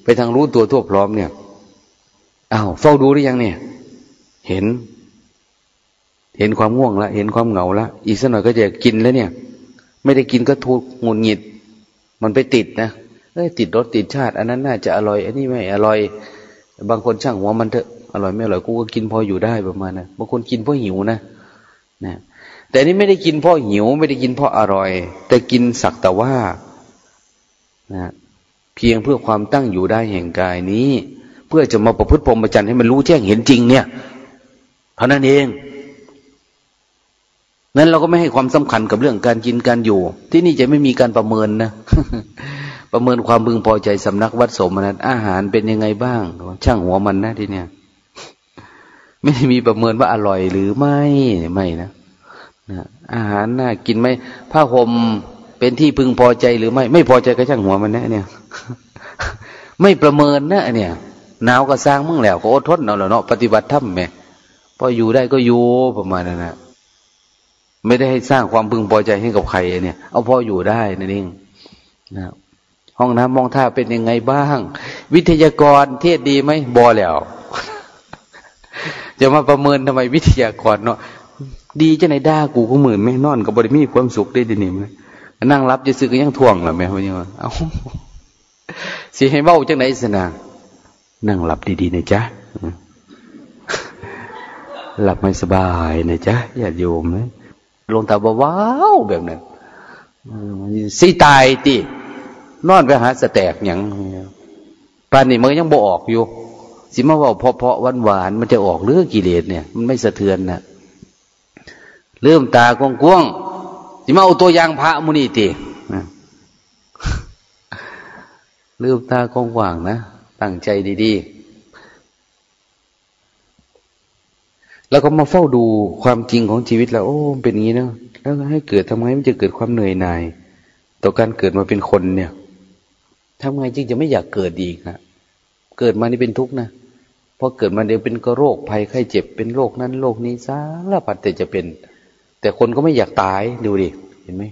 ไปทางรู้ตัวทั่วพร้อมเนี่ยอ้าวเฝ้าดูหรือยังเนี่ย เห็น เห็นความง่วงละ เห็นความเหงาละอีกสักหน่อยก็จะกินแล้วเนี่ย ไม่ได้กินก็ทุกงุนหงิด มันไปติดนะเอ้ยติดรสติดชาติ อันนั้นน่าจะอร่อย อันนี้ไม่อร่อย บางคนช่างหัวมันเถอะอร่อยไม่อร่อยกูก็กินพออยู่ได้ประมาณนะบางคนกินเพราะหิวนะนะแต่นี้ไม่ได้กินเพราะหิว ไม่ได้กินเพราะอร่อย แต่กินสักแต่ว่านะเพียงเพื่อความตั้งอยู่ได้แห่งกายนี้ เพื่อจะมาประพฤติพรหมจรรย์ให้มันรู้แจ้งเห็นจริงเนี่ย เท่านั้นเองนั้นเราก็ไม่ให้ความสำคัญกับเรื่องการกินการอยู่ ที่นี่จะไม่มีการประเมินนะ ประเมินความพึงพอใจสำนักวัดสมนั้นอาหารเป็นยังไงบ้าง ช่างหัวมันนะที่เนี่ย ไม่ได้มีประเมินว่าอร่อยหรือไม่ไม่นะนะอาหารน่ากินไหมผ้าห่มเป็นที่พึงพอใจหรือไม่ ไม่พอใจก็ช่างหัวมันนะเนี่ย ไม่ประเมินนะเนี่ยหนาวก็สร้างมึงแล้ว ก็อดทนเอาแล้วเนาะปฏิบัติธรรมแม่ พออยู่ได้ก็อยู่ประมาณนั้นนะไม่ได้ให้สร้างความพึงพอใจให้กับใครเนี่ย เอาพออยู่ได้นั่นเองนะห้องน้ำมองท่าเป็นยังไงบ้าง วิทยากรเทศดีไหมบอแล้ว จะมาประเมินทำไมวิทยากรเนาะดีจะไหนด่ากูก็หมื่นไม่นอนกับบริมีความสุขได้ดีนี่มั้ยนั่งรับจะซื้อก็ยังท่วงหรอแม่พ่อยังเอาสิให้เบ้าจังไหนสนานั่งหลับดีๆนะจ๊ะ หลับไม่สบายนะจ๊ะอย่าโยมนะลงตาว้าวแบบนั้นสิตายตินอนไปหาสแตกอย่างปานนี้มันยังบ่ออกอยู่ สิมาว่าเพาะๆหวานๆมันจะออกหรือกิเลสเนี่ย มันไม่สะเทือนนะเริ่มตากว้างๆสิมาเอาตัวอย่างพระมุนีติเริ่มตากว้างๆนะ ตั้งใจดีๆ แล้วก็มาเฝ้าดูความจริงของชีวิตแล้วโอ้เป็นอย่างนี้นะแล้วให้เกิดทำไงมันจะเกิดความเหนื่อยหน่าย ต่อการเกิดมาเป็นคนเนี่ยทำไงจริงจะไม่อยากเกิดอีกนะเกิดมานี่เป็นทุกข์นะพอเกิดมาเดี๋ยวเป็นก็โรคภัยไข้เจ็บเป็นโรคนั้นโรคนี้สารพัดแต่จะเป็น แต่คนก็ไม่อยากตายดูดิเห็นไหม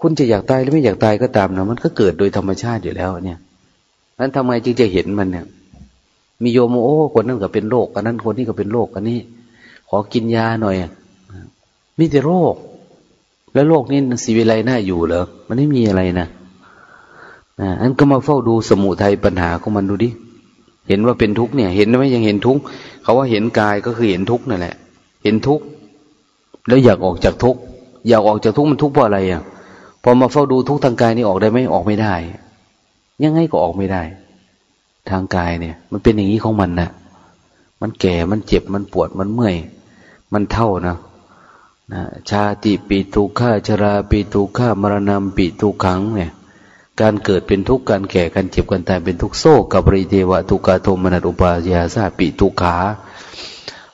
คุณจะอยากตายหรือไม่อยากตายก็ตามนะมันก็เกิดโดยธรรมชาติอยู่แล้วเนี่ยนั้นทำไมจึงจะเห็นมันเนี่ย มีโยมโอ้คนนั้นก็เป็นโรคอันนั้นคนนี้ก็เป็นโรคอันนี้ ขอกินยาหน่อยมีแต่โรค แล้วโรคนี้สีวิไลน่าอยู่เหรอมันไม่มีอะไรนะอ่าอันก็มาเฝ้าดูสมุทัยปัญหาของมันดูดิเห็นว่าเป็นทุกข์เนี่ย เห็นไหมยังเห็นทุกข์เขาว่าเห็นกายก็คือเห็นทุกข์นั่นแหละ เห็นทุกข์แล้วอยากออกจากทุกข์อยากออกจากทุกข์มันทุกข์เพราะอะไรอะพอมาเฝ้าดูทุกข์ทางกายนี่ออกได้ไหมออกไม่ได้ ยังไงก็ออกไม่ได้ ทางกายเนี่ย มันเป็นอย่างนี้ของมันนะมันแก่มันเจ็บมันปวดมันเมื่อย มันเท่านะนะชาติปีตุขาชราปีตุขามรณะปีตุขังเนี่ยการเกิดเป็นทุกข์การแก่การเจ็บการตายเป็นทุกโซกับริเทวะทุกาโทมนัสอุปายาสาปิตุขา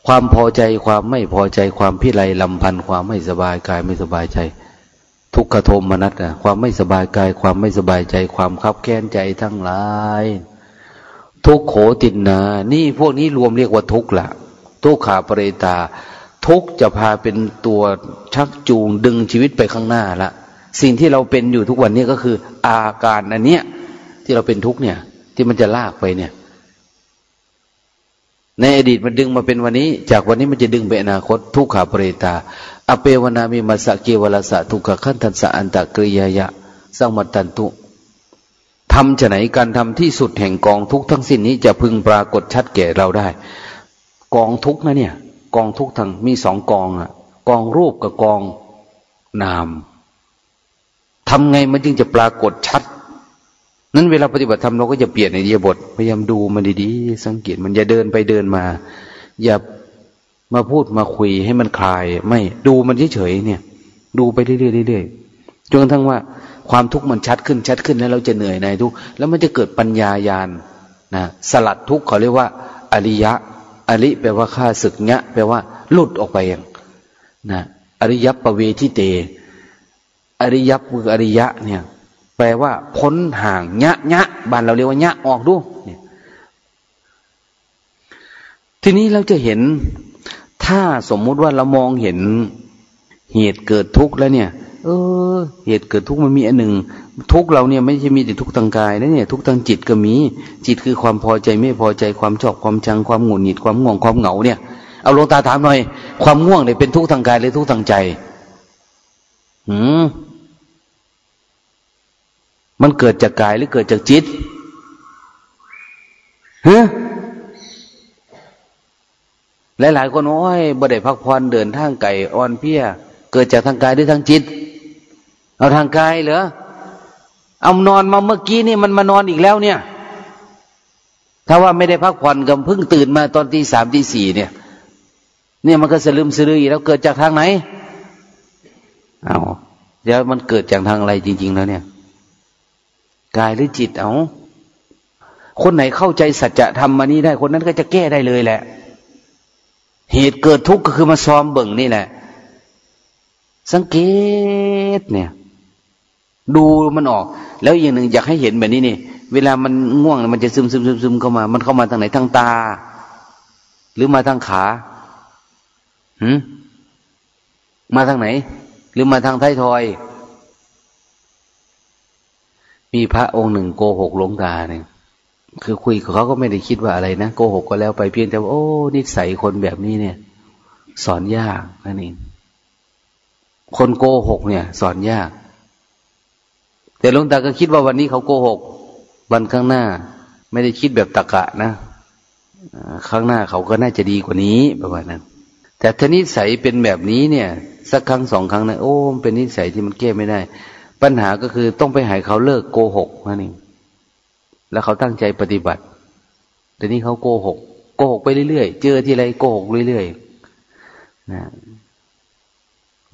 ความพอใจความไม่พอใจความพิไรลำพันธ์ความไม่สบายกายไม่สบายใจ ทุกขโทมนัสอะความไม่สบายกายความไม่สบายใจ ความคับแค้นใจทั้งหลาย ทุกโขตินนา นี่พวกนี้รวมเรียกว่าทุกละทุกขาปริตา ทุกจะพาเป็นตัวชักจูงดึงชีวิตไปข้างหน้าละสิ่งที่เราเป็นอยู่ทุกวันนี้ก็คือ อาการอันเนี้ย ที่เราเป็นทุกเนี่ย ที่มันจะลากไปเนี่ย ในอดีตมันดึงมาเป็นวันนี้ จากวันนี้มันจะดึงไปอนาคต ทุกขาปริตา อเปวนามิมาสเกวลาสะทุกขขันธันสะอันตะกริยายะสร้างมัตันตุ ทำจะไหนการทำที่สุดแห่งกองทุกทั้งสิ้นนี้จะพึงปรากฏชัดแก่เราได้ กองทุกนะเนี่ย กองทุกทั้งมีสองกองอะกองรูปกับกองนามทำไงมันจึงจะปรากฏชัด นั้นเวลาปฏิบัติธรรมเราก็จะเปลี่ยนในเดียบท พยายามดูมันดีๆ สังเกตมันอย่าเดินไปเดินมา อย่ามาพูดมาคุยให้มันคลาย ไม่ดูมันเฉยๆเนี่ย ดูไปเรื่อยๆจนกระทั่งว่า ความทุกข์มันชัดขึ้นชัดขึ้นแล้วเราจะเหนื่อยในทุกแล้วมันจะเกิดปัญญายาณนะสลัดทุกข์เขาเรียกว่า อริยะ อริแปลว่าข้าศึกเนี้ยแปลว่าหลุดออกไปอย่างนะอริยปเวทิเต อริยคืออริยะเนี่ย แปลว่าพ้นห่างยะยะบ้านเราเรียกว่ายะออกดูเนี่ยทีนี้เราจะเห็นถ้าสมมุติว่าเรามองเห็นเหตุเกิดทุกข์แล้วเนี่ย เออ เหตุเกิดทุกข์มันมีอันหนึ่ง ทุกข์เราเนี่ยไม่ใช่มีแต่ทุกข์ทางกายนะเนี่ย ทุกข์ทางจิตก็มี จิตคือความพอใจไม่พอใจความชอบความชังความหงุดหงิดความง่วงความเหงาเนี่ย เอาลงตาถามหน่อย ความง่วงเนี่ยเป็นทุกข์ทางกายหรือทุกข์ทางใจหืมมันเกิดจากกายหรือเกิดจากจิตฮะหลายๆคนโอ้ยบ่ได้พักผ่อนเดินทางไก่อ่อนเพียเกิดจากทางกายหรือทางจิต เอาทางกายเหรอเอานอนมาเมื่อกี้นี่มันมานอนอีกแล้วเนี่ย ถ้าว่าไม่ได้พักผ่อนกับเพิ่งตื่นมาตอนตีสามตีสี่เนี่ย เนี่ยมันก็สลืมสลือแล้วเกิดจากทางไหนเอาเดี๋ยวมันเกิดจากทางอะไรจริง ๆ แล้วเนี่ยกายหรือจิตเอาคนไหนเข้าใจสัจธรรมมานี้ได้ คนนั้นก็จะแก้ได้เลยแหละ เหตุเกิดทุกข์ก็คือมาซ้อมเบิ่งนี่แหละ สังเกตเนี่ย ดูมันออก แล้วอย่างหนึ่งอยากให้เห็นแบบนี้นี่เวลามันง่วงมันจะซึมซึมซึมซึมเข้ามา มันเข้ามาทางไหนทางตา หรือมาทางขาหืมมาทางไหน หรือมาทางท้ายทอย มีพระองค์หนึ่งโกหกหลงตาเนี่ยคือคุยกับเขาก็ไม่ได้คิดว่าอะไรนะโกหกก็แล้วไปเพียงแต่ว่าโอ้นิสัยคนแบบนี้เนี่ย สอนยากนั่นเองคนโกหกเนี่ย สอนยาก แต่หลวงตาก็คิดว่าวันนี้เขาโกหก วันข้างหน้า ไม่ได้คิดแบบตะกะนะข้างหน้าเขาก็น่าจะดีกว่านี้ประมาณนั้น แต่ถ้านิสัยเป็นแบบนี้เนี่ย สักครั้งสองครั้งนะโอ้เป็นนิสัยที่มันแก้ไม่ได้ ปัญหาก็คือต้องไปหายเขาเลิกโกหกนั่นเองแล้วเขาตั้งใจปฏิบัติแต่นี้เขาโกหก โกหกไปเรื่อยๆเจอที่ไรโกหกเรื่อยๆนะ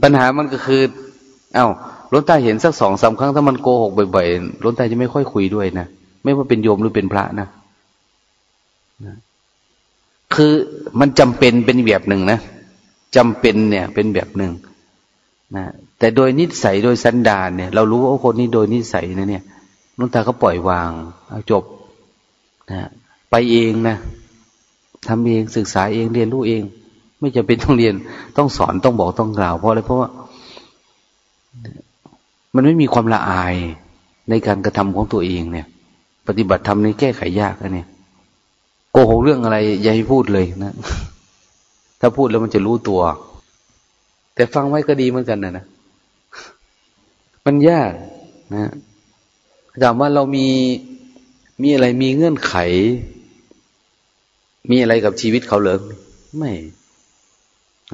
ปัญหามันก็คือ เอา้า ล้นตาเห็นสักสองสาครั้งถ้ามันโกหกบ่อยๆล้นตาจะไม่ค่อยคุยด้วยนะไม่ว่าเป็นโยมหรือเป็นพระนะนะคือมันจำเป็นเป็นแบบหนึ่งนะจำเป็นเนี่ยเป็นแบบหนึ่งนะแต่โดยนิสัยโดยสันดานเนี่ย เรารู้ว่าคนนี้โดยนิสัยนะเนี่ยลุงตาก็ปล่อยวางเอาจบนะไปเองนะทำเองศึกษาเองเรียนรู้เอง ไม่จำเป็นต้องเรียนต้องสอนต้องบอกต้องกล่าวเพราะอะไรเพราะว่า มันไม่มีความละอายในการกระทำของตัวเองเนี่ย ปฏิบัติธรรมนี้แก้ไขยากนะเนี่ยโกหกเรื่องอะไรอย่าให้พูดเลยนะ ถ้าพูดแล้วมันจะรู้ตัว แต่ฟังไว้ก็ดีเหมือนกันนะนะมันยากนะถามว่าเรามีมีอะไรมีเงื่อนไข มีอะไรกับชีวิตเขาเหรอไม่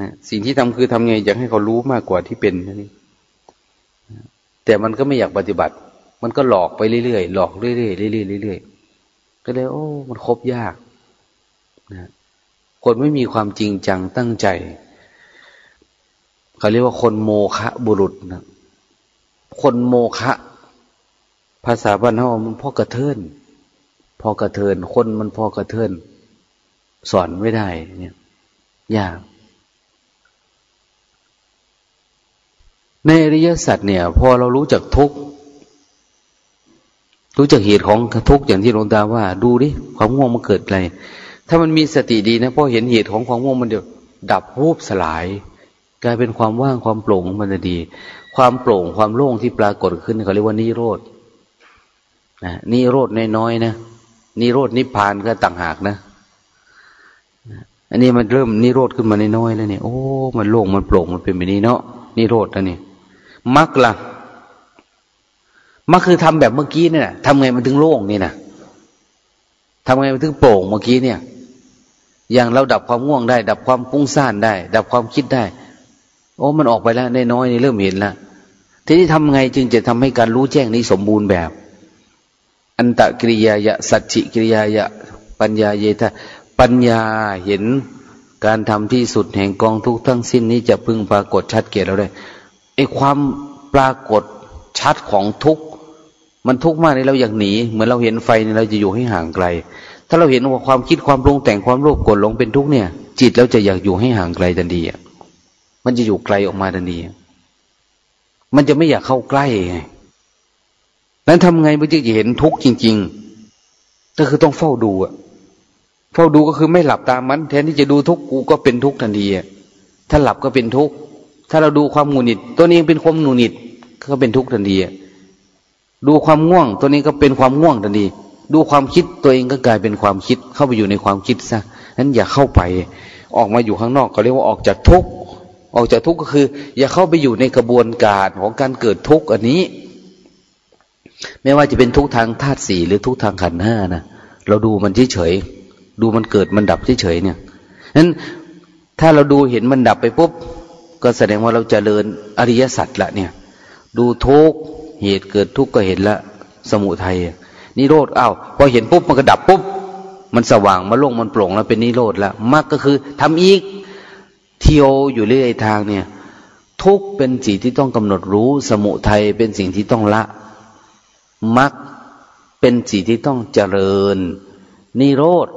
นะสิ่งที่ทำคือทำไงอยากให้เขารู้มากกว่าที่เป็นนี่ แต่มันก็ไม่อยากปฏิบัติ มันก็หลอกไปเรื่อยๆ หลอกเรื่อยๆ เรื่อยๆ เรื่อยๆ ก็เลยโอ้ มันคบยากนะคนไม่มีความจริงจังตั้งใจ เขาเรียกว่าคนโมคะบุรุษนะคนโมคะ ภาษาบ้านเฮามันพ่อกระเทินพอกระเทิน คนมันพอกระเทิน สอนไม่ได้ เนี่ย ยาก ในอริยสัจเนี่ย พอเรารู้จักทุกรู้จักเหตุของทุกอย่างที่หลวงตาว่า ดูดิความง่วงมันเกิดอะไรถ้ามันมีสติดีนะพอเห็นเหตุของความง่วงมันเดี๋ยวดับวูบสลาย กลายเป็นความว่างความโปร่งมันจะดี ความโปร่งความโล่งที่ปรากฏขึ้นเขาเรียกว่านิโรธนะนิโรธน้อยๆนะนิโรธนิพพานก็ต่างหากนะอันนี้มันเริ่มนิโรธขึ้นมาน้อยๆแล้วเนี่ยโอ้ มันโล่งมันโปร่งมันเป็นแบบนี้เนาะนิโรธแล้วนี่ มรรคละ่ะมรรคคือทำแบบเมื่อกี้เนี่ยทำไงมันถึงโล่งนี่นะทำไงมันถึงโปร่งเมื่อกี้เนี่ย อย่างเราดับความง่วงได้ ดับความปุ้งซ่านได้ ดับความคิดได้ โอ้มันออกไปแล้วน้อยนี่เริ่มเห็นแล้วทีนี้ทำไงจึงจะทำให้การรู้แจ้งนี้สมบูรณ์แบบ อันตะกิริยายะ สัจจิกิริยายะ ปัญญาเยทะปัญญาเห็นการทำที่สุดแห่งกองทุกทั้งสิ้นนี้จะพึงปรากฏชัดเกตเราได้ ไอ้ความปรากฏชัดของทุกมันทุกข์มากในเราอยากหนี เหมือนเราเห็นไฟนี่เราจะอยู่ให้ห่างไกล ถ้าเราเห็นว่าความคิดความปรุงแต่งความโลภโกรธหลงเป็นทุกข์เนี่ย จิตเราจะอยากอยู่ให้ห่างไกลทันทีอะมันจะอยู่ไกลออกมาทันทีมันจะไม่อยากเข้าใกล้ไงนั้นทำไงมันจึงจะเห็นทุกข์จริง ๆ ก็คือต้องเฝ้าดูอะเฝ้าดูก็คือไม่หลับตามมัน แทนที่จะดูทุกข์กูก็เป็นทุกข์ทันทีอะถ้าหลับก็เป็นทุกข์ ถ้าเราดูความหงุดหงิดตัวนี้เป็นความหงุดหงิดก็เป็นทุกข์ทันทีดูความง่วง ตัวนี้ก็เป็นความง่วงทันทีดูความคิดตัวเองก็กลายเป็นความคิดเข้าไปอยู่ในความคิดซะนั้นอย่าเข้าไป ออกมาอยู่ข้างนอกก็เรียกว่าออกจากทุกข์ออกจากทุกข์ก็คือ อย่าเข้าไปอยู่ในกระบวนการของการเกิดทุกข์อันนี้ ไม่ว่าจะเป็นทุกข์ทางธาตุสี่หรือทุกข์ทางขันธ์ห้านะเราดูมันเฉยๆดูมันเกิดมันดับเฉยๆเนี่ยนั้นถ้าเราดูเห็นมันดับไปปุ๊บ ก็แสดงว่าเราจเจริญอริยสัจละเนี่ย ดูทุกเหตุเกิดทุกก็เห็นละ สมุทัยนิโรธอ้าวพอเห็นปุ๊บมันก็ดับปุ๊บมันสว่างมาโล่งมันโปร่งแล้วเป็นนิโรธแล้วมรรคก็คือทำอีกเที่ยวอยู่เรื่อยทางเนี่ย ทุกเป็นสิ่งที่ต้องกำหนดรู้ สมุทัยเป็นสิ่งที่ต้องละมรรคเป็นสิ่งที่ต้องเจริญ นิโรธ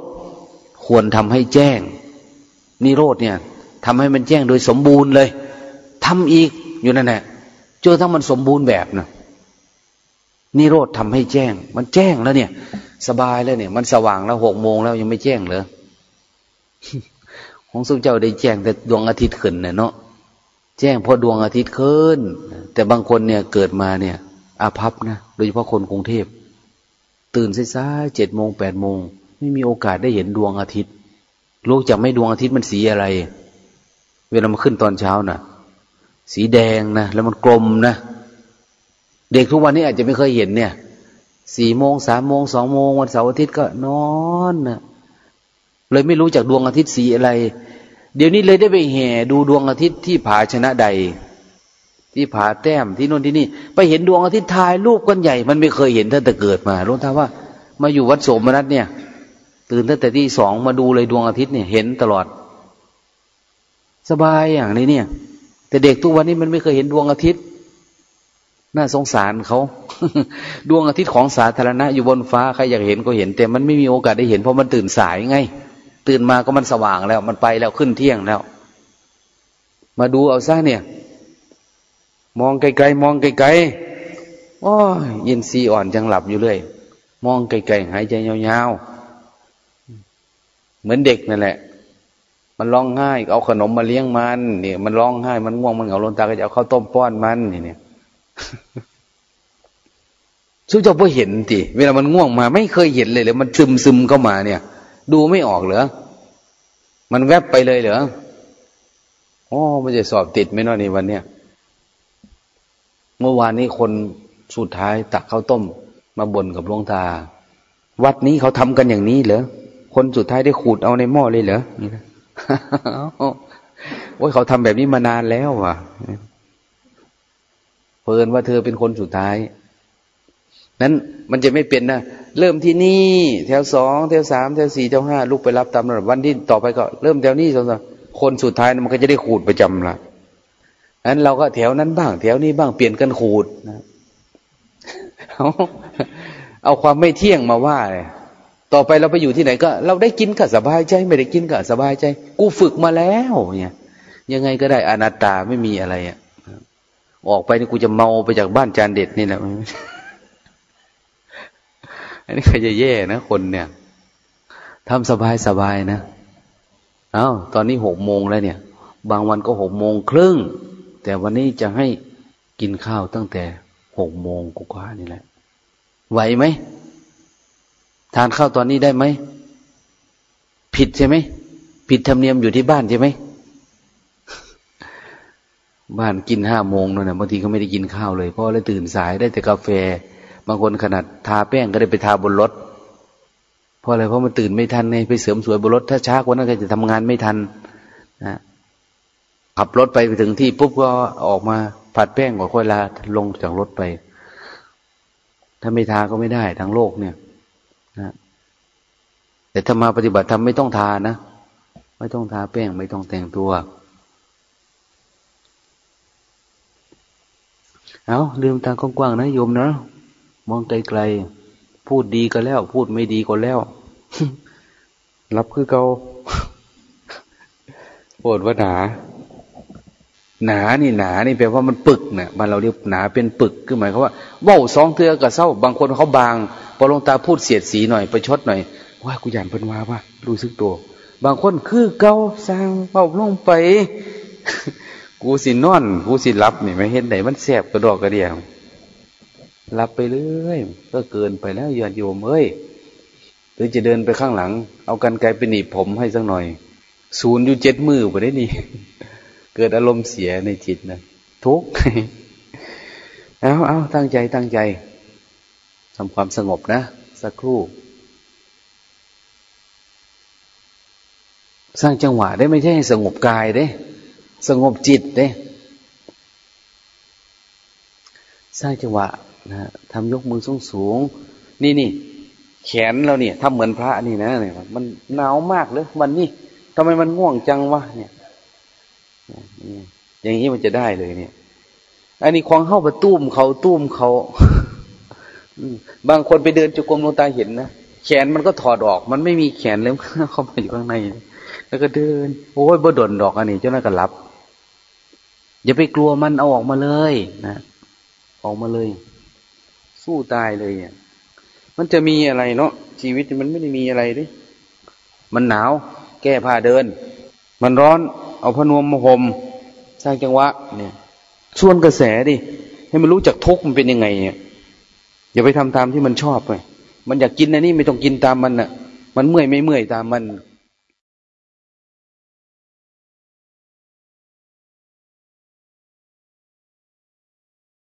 ควรทำให้แจ้ง นิโรธเนี่ย ทำให้มันแจ้งโดยสมบูรณ์เลยทำอีกอยู่นั่นแหละจนทั้งมันสมบูรณ์แบบนะนิโรธทำให้แจ้ง มันแจ้งแล้วเนี่ย สบายแล้วเนี่ย มันสว่างแล้วหกโมงแล้วยังไม่แจ้งเลยของสุเจ้าได้แจ้งแต่ดวงอาทิตย์ขึ้นเนี่ยเนาะแจ้งพราะดวงอาทิตย์ขึ้น แต่บางคนเนี่ยเกิดมาเนี่ย อาภัพนะโดยเฉพาะคนกรุงเทพตื่นสายๆเจ็ดโมงแปดโมงไม่มีโอกาสได้เห็นดวงอาทิตย์ลูกจะไม่ดวงอาทิตย์มันสีอะไร เวลามันขึ้นตอนเช้านะ่ะ สีแดงนะแล้วมันกลมนะเด็กทุกวันนี้อาจจะไม่เคยเห็นเนี่ยสี่โมงสามโมงสองโมงวันเสาร์อาทิตย์ก็นอนนะเลยไม่รู้จากดวงอาทิตย์สีอะไร เดี๋ยวนี้เลยได้ไปแห่ดูดวงอาทิตย์ที่ผาชนะใด ที่ผาแต้มที่โน่นที่นี่ ไปเห็นดวงอาทิตย์ทายรูปก้อนใหญ่ มันไม่เคยเห็นตั้งแต่เกิดมารู้ท่าว่า มาอยู่วัดโสมนัสเนี่ย ตื่นตั้งแต่ที่สองมาดูเลยดวงอาทิตย์เนี่ยเห็นตลอด สบายอย่างนี้เนี่ย แต่เด็กทุกวันนี้มันไม่เคยเห็นดวงอาทิตย์ น่าสงสารเขา ดวงอาทิตย์ของสาธารณะ อยู่บนฟ้าใครอยากเห็นก็เห็น แต่มันไม่มีโอกาสได้เห็นเพราะมันตื่นสายไง ตื่นมาก็มันสว่างแล้ว มันไปแล้วขึ้นเที่ยงแล้ว มาดูเอาซะเนี่ย มองไกลๆมองไกลๆโอ้ยยินซีอ่อนจังหลับอยู่เลย มองไกลๆหายใจยาวๆเหมือนเด็กนั่นแหละ มันร้องไห้ เอาขนมมาเลี้ยงมันเนี่ยมันร้องไห้ มันง่วงมันเหงาลนตาก็จะเอาข้าวต้มป้อนมันนี่เนี่ยชุเจ้าพ่อเห็นทีเวลามันง่วงมา ไม่เคยเห็นเลยเลยมันซึมซึมเข้ามาเนี่ย ดูไม่ออกเหรอมันแวบไปเลยเหรอโอ้มันจะสอบติดไหมเนาะนี่วันเนี้ยเมื่อวานนี้คนสุดท้ายตักข้าวต้ม มาบ่นกับหลวงตา วัดนี้เขาทำกันอย่างนี้เหรอคนสุดท้ายได้ขูดเอาในหม้อเลยเหรอนี่นะ โอ้ยเขาทำแบบนี้มานานแล้วว่ะเพลินว่าเธอเป็นคนสุดท้าย นั้นมันจะไม่เป็นนะ เริ่มที่นี่ แถวสองแถวสามแถวสี่แถวห้าลูกไปรับตามลำดับวันที่ต่อไปก็ เริ่มแถวนี้สองคนสุดท้ายมันก็จะได้ขูดประจำละนั้นเราก็แถวนั้นบ้าง แถวนี้บ้างเปลี่ยนกันขูดนะเอาเอาความไม่เที่ยงมาว่าเลย ต่อไปเราไปอยู่ที่ไหนก็ เราได้กินก็สบายใจ ไม่ได้กินก็สบายใจ กูฝึกมาแล้วเนี่ยยังไงก็ได้อนัตตาไม่มีอะไรอะออกไปนี่กูจะเมาไปจากบ้านจานเด็ดนี่แหละอันนี้ใครจะแย่นะคนเนี่ยทำสบายสบายนะเอา้าตอนนี้หกโมงแล้วเนี่ย บางวันก็หกโมงครึ่ง แต่วันนี้จะให้กินข้าวตั้งแต่หกโมงกว่านี่แหละ ไหวไหม ทานข้าวตอนนี้ได้ไหม ผิดใช่ไหม ผิดธรรมเนียมอยู่ที่บ้านใช่ไหม บ้านกินห้าโมงนั่นนะบางทีก็ไม่ได้กินข้าวเลยเพราะเลยตื่นสายได้แต่กาแฟ บางคนขนาดทาแป้งก็ได้ไปทาบนรถ เพราะอะไร เพราะมันตื่นไม่ทันไงไปเสริมสวยบนรถ ถ้าช้ากว่านั้นก็จะทำงานไม่ทันนะขับรถไปไปถึงที่ปุ๊บก็ออกมาผัดแป้งก่อนค่อยลาลงจากรถไป ถ้าไม่ทาก็ไม่ได้ทั้งโลกเนี่ย นะแต่ถ้ามาปฏิบัติทำไม่ต้องทานะ ไม่ต้องทาแป้ง ไม่ต้องแต่งตัว เอาลืมตากว้างๆนะโยมนะ มองไกลๆ พูดดีก็แล้ว พูดไม่ดีก็แล้ว รับคือเกาปวดว่าหนา หนานี่หนานี่แปลว่ามันปึกเนะ่ยมันเราเรียกหนาเป็นปึกคือหมายความว่าเบ้าสองเทือกับเศร้า บางคนเขาบางพอลงตาพูดเสียดสีหน่อยไปชดหน่อยว่ากูยานเพิ่นว่าว่ารู้สึกตัว บางคนคือเกาสร้างเบาลงไป กูสินอน กูสิรับนี่ไม่เห็นไหนมันแสบกระดอกกระเดียงรับไปเรื่อยก็เกินไปแล้วยอดโยมเอ้ยหรือจะเดินไปข้างหลัง เอากันไกลไปหนีบผมให้สักหน่อย ศูนย์อยู่เจ็ดมือไปได้นี่ เกิดอารมณ์เสียในจิตนะทุกข์เอาเอาตั้งใจตั้งใจทำความสงบนะ สักครู่ สร้างจังหวะได้ไม่ใช่ให้สงบกายได้ สงบจิตได้ สร้างจังหวะนะทำยกมือสูงสูง นี่นี่แขนเราเนี่ยทำเหมือนพระนี่นะเนี่ยมันหนาวมากเลยวันนี้ทำไมมันง่วงจังวะเนี่ย อย่างนี้มันจะได้เลยเนี่ย อันนี้ควงเข้าไปตุ้มเขาตุ้มเขาบางคนไปเดินจุกรมลงตาเห็นนะแขนมันก็ถอดออก มันไม่มีแขนเลยเข้าไปอยู่ข้างใน แล้วก็เดิน โอ้ยบ่ดนดอกอันนี้เจ้าหน้าก็รับ อย่าไปกลัวมันเอาออกมาเลยนะออกมาเลย สู้ตายเลยเนี่ยมันจะมีอะไรเนาะชีวิตมันไม่ได้มีอะไรดิมันหนาว แก้ผ้าเดิน มันร้อน เอาพนวมมาห่มสร้างจังหวะเนี่ยส่วนกระแสดิให้มันรู้จักทุกมันเป็นยังไงเนี่ยอย่าไปทำตามที่มันชอบไปมันอยากกินอันนี้ไม่ต้องกินตามมันน่ะ มันเมื่อยไม่เมื่อยตามมัน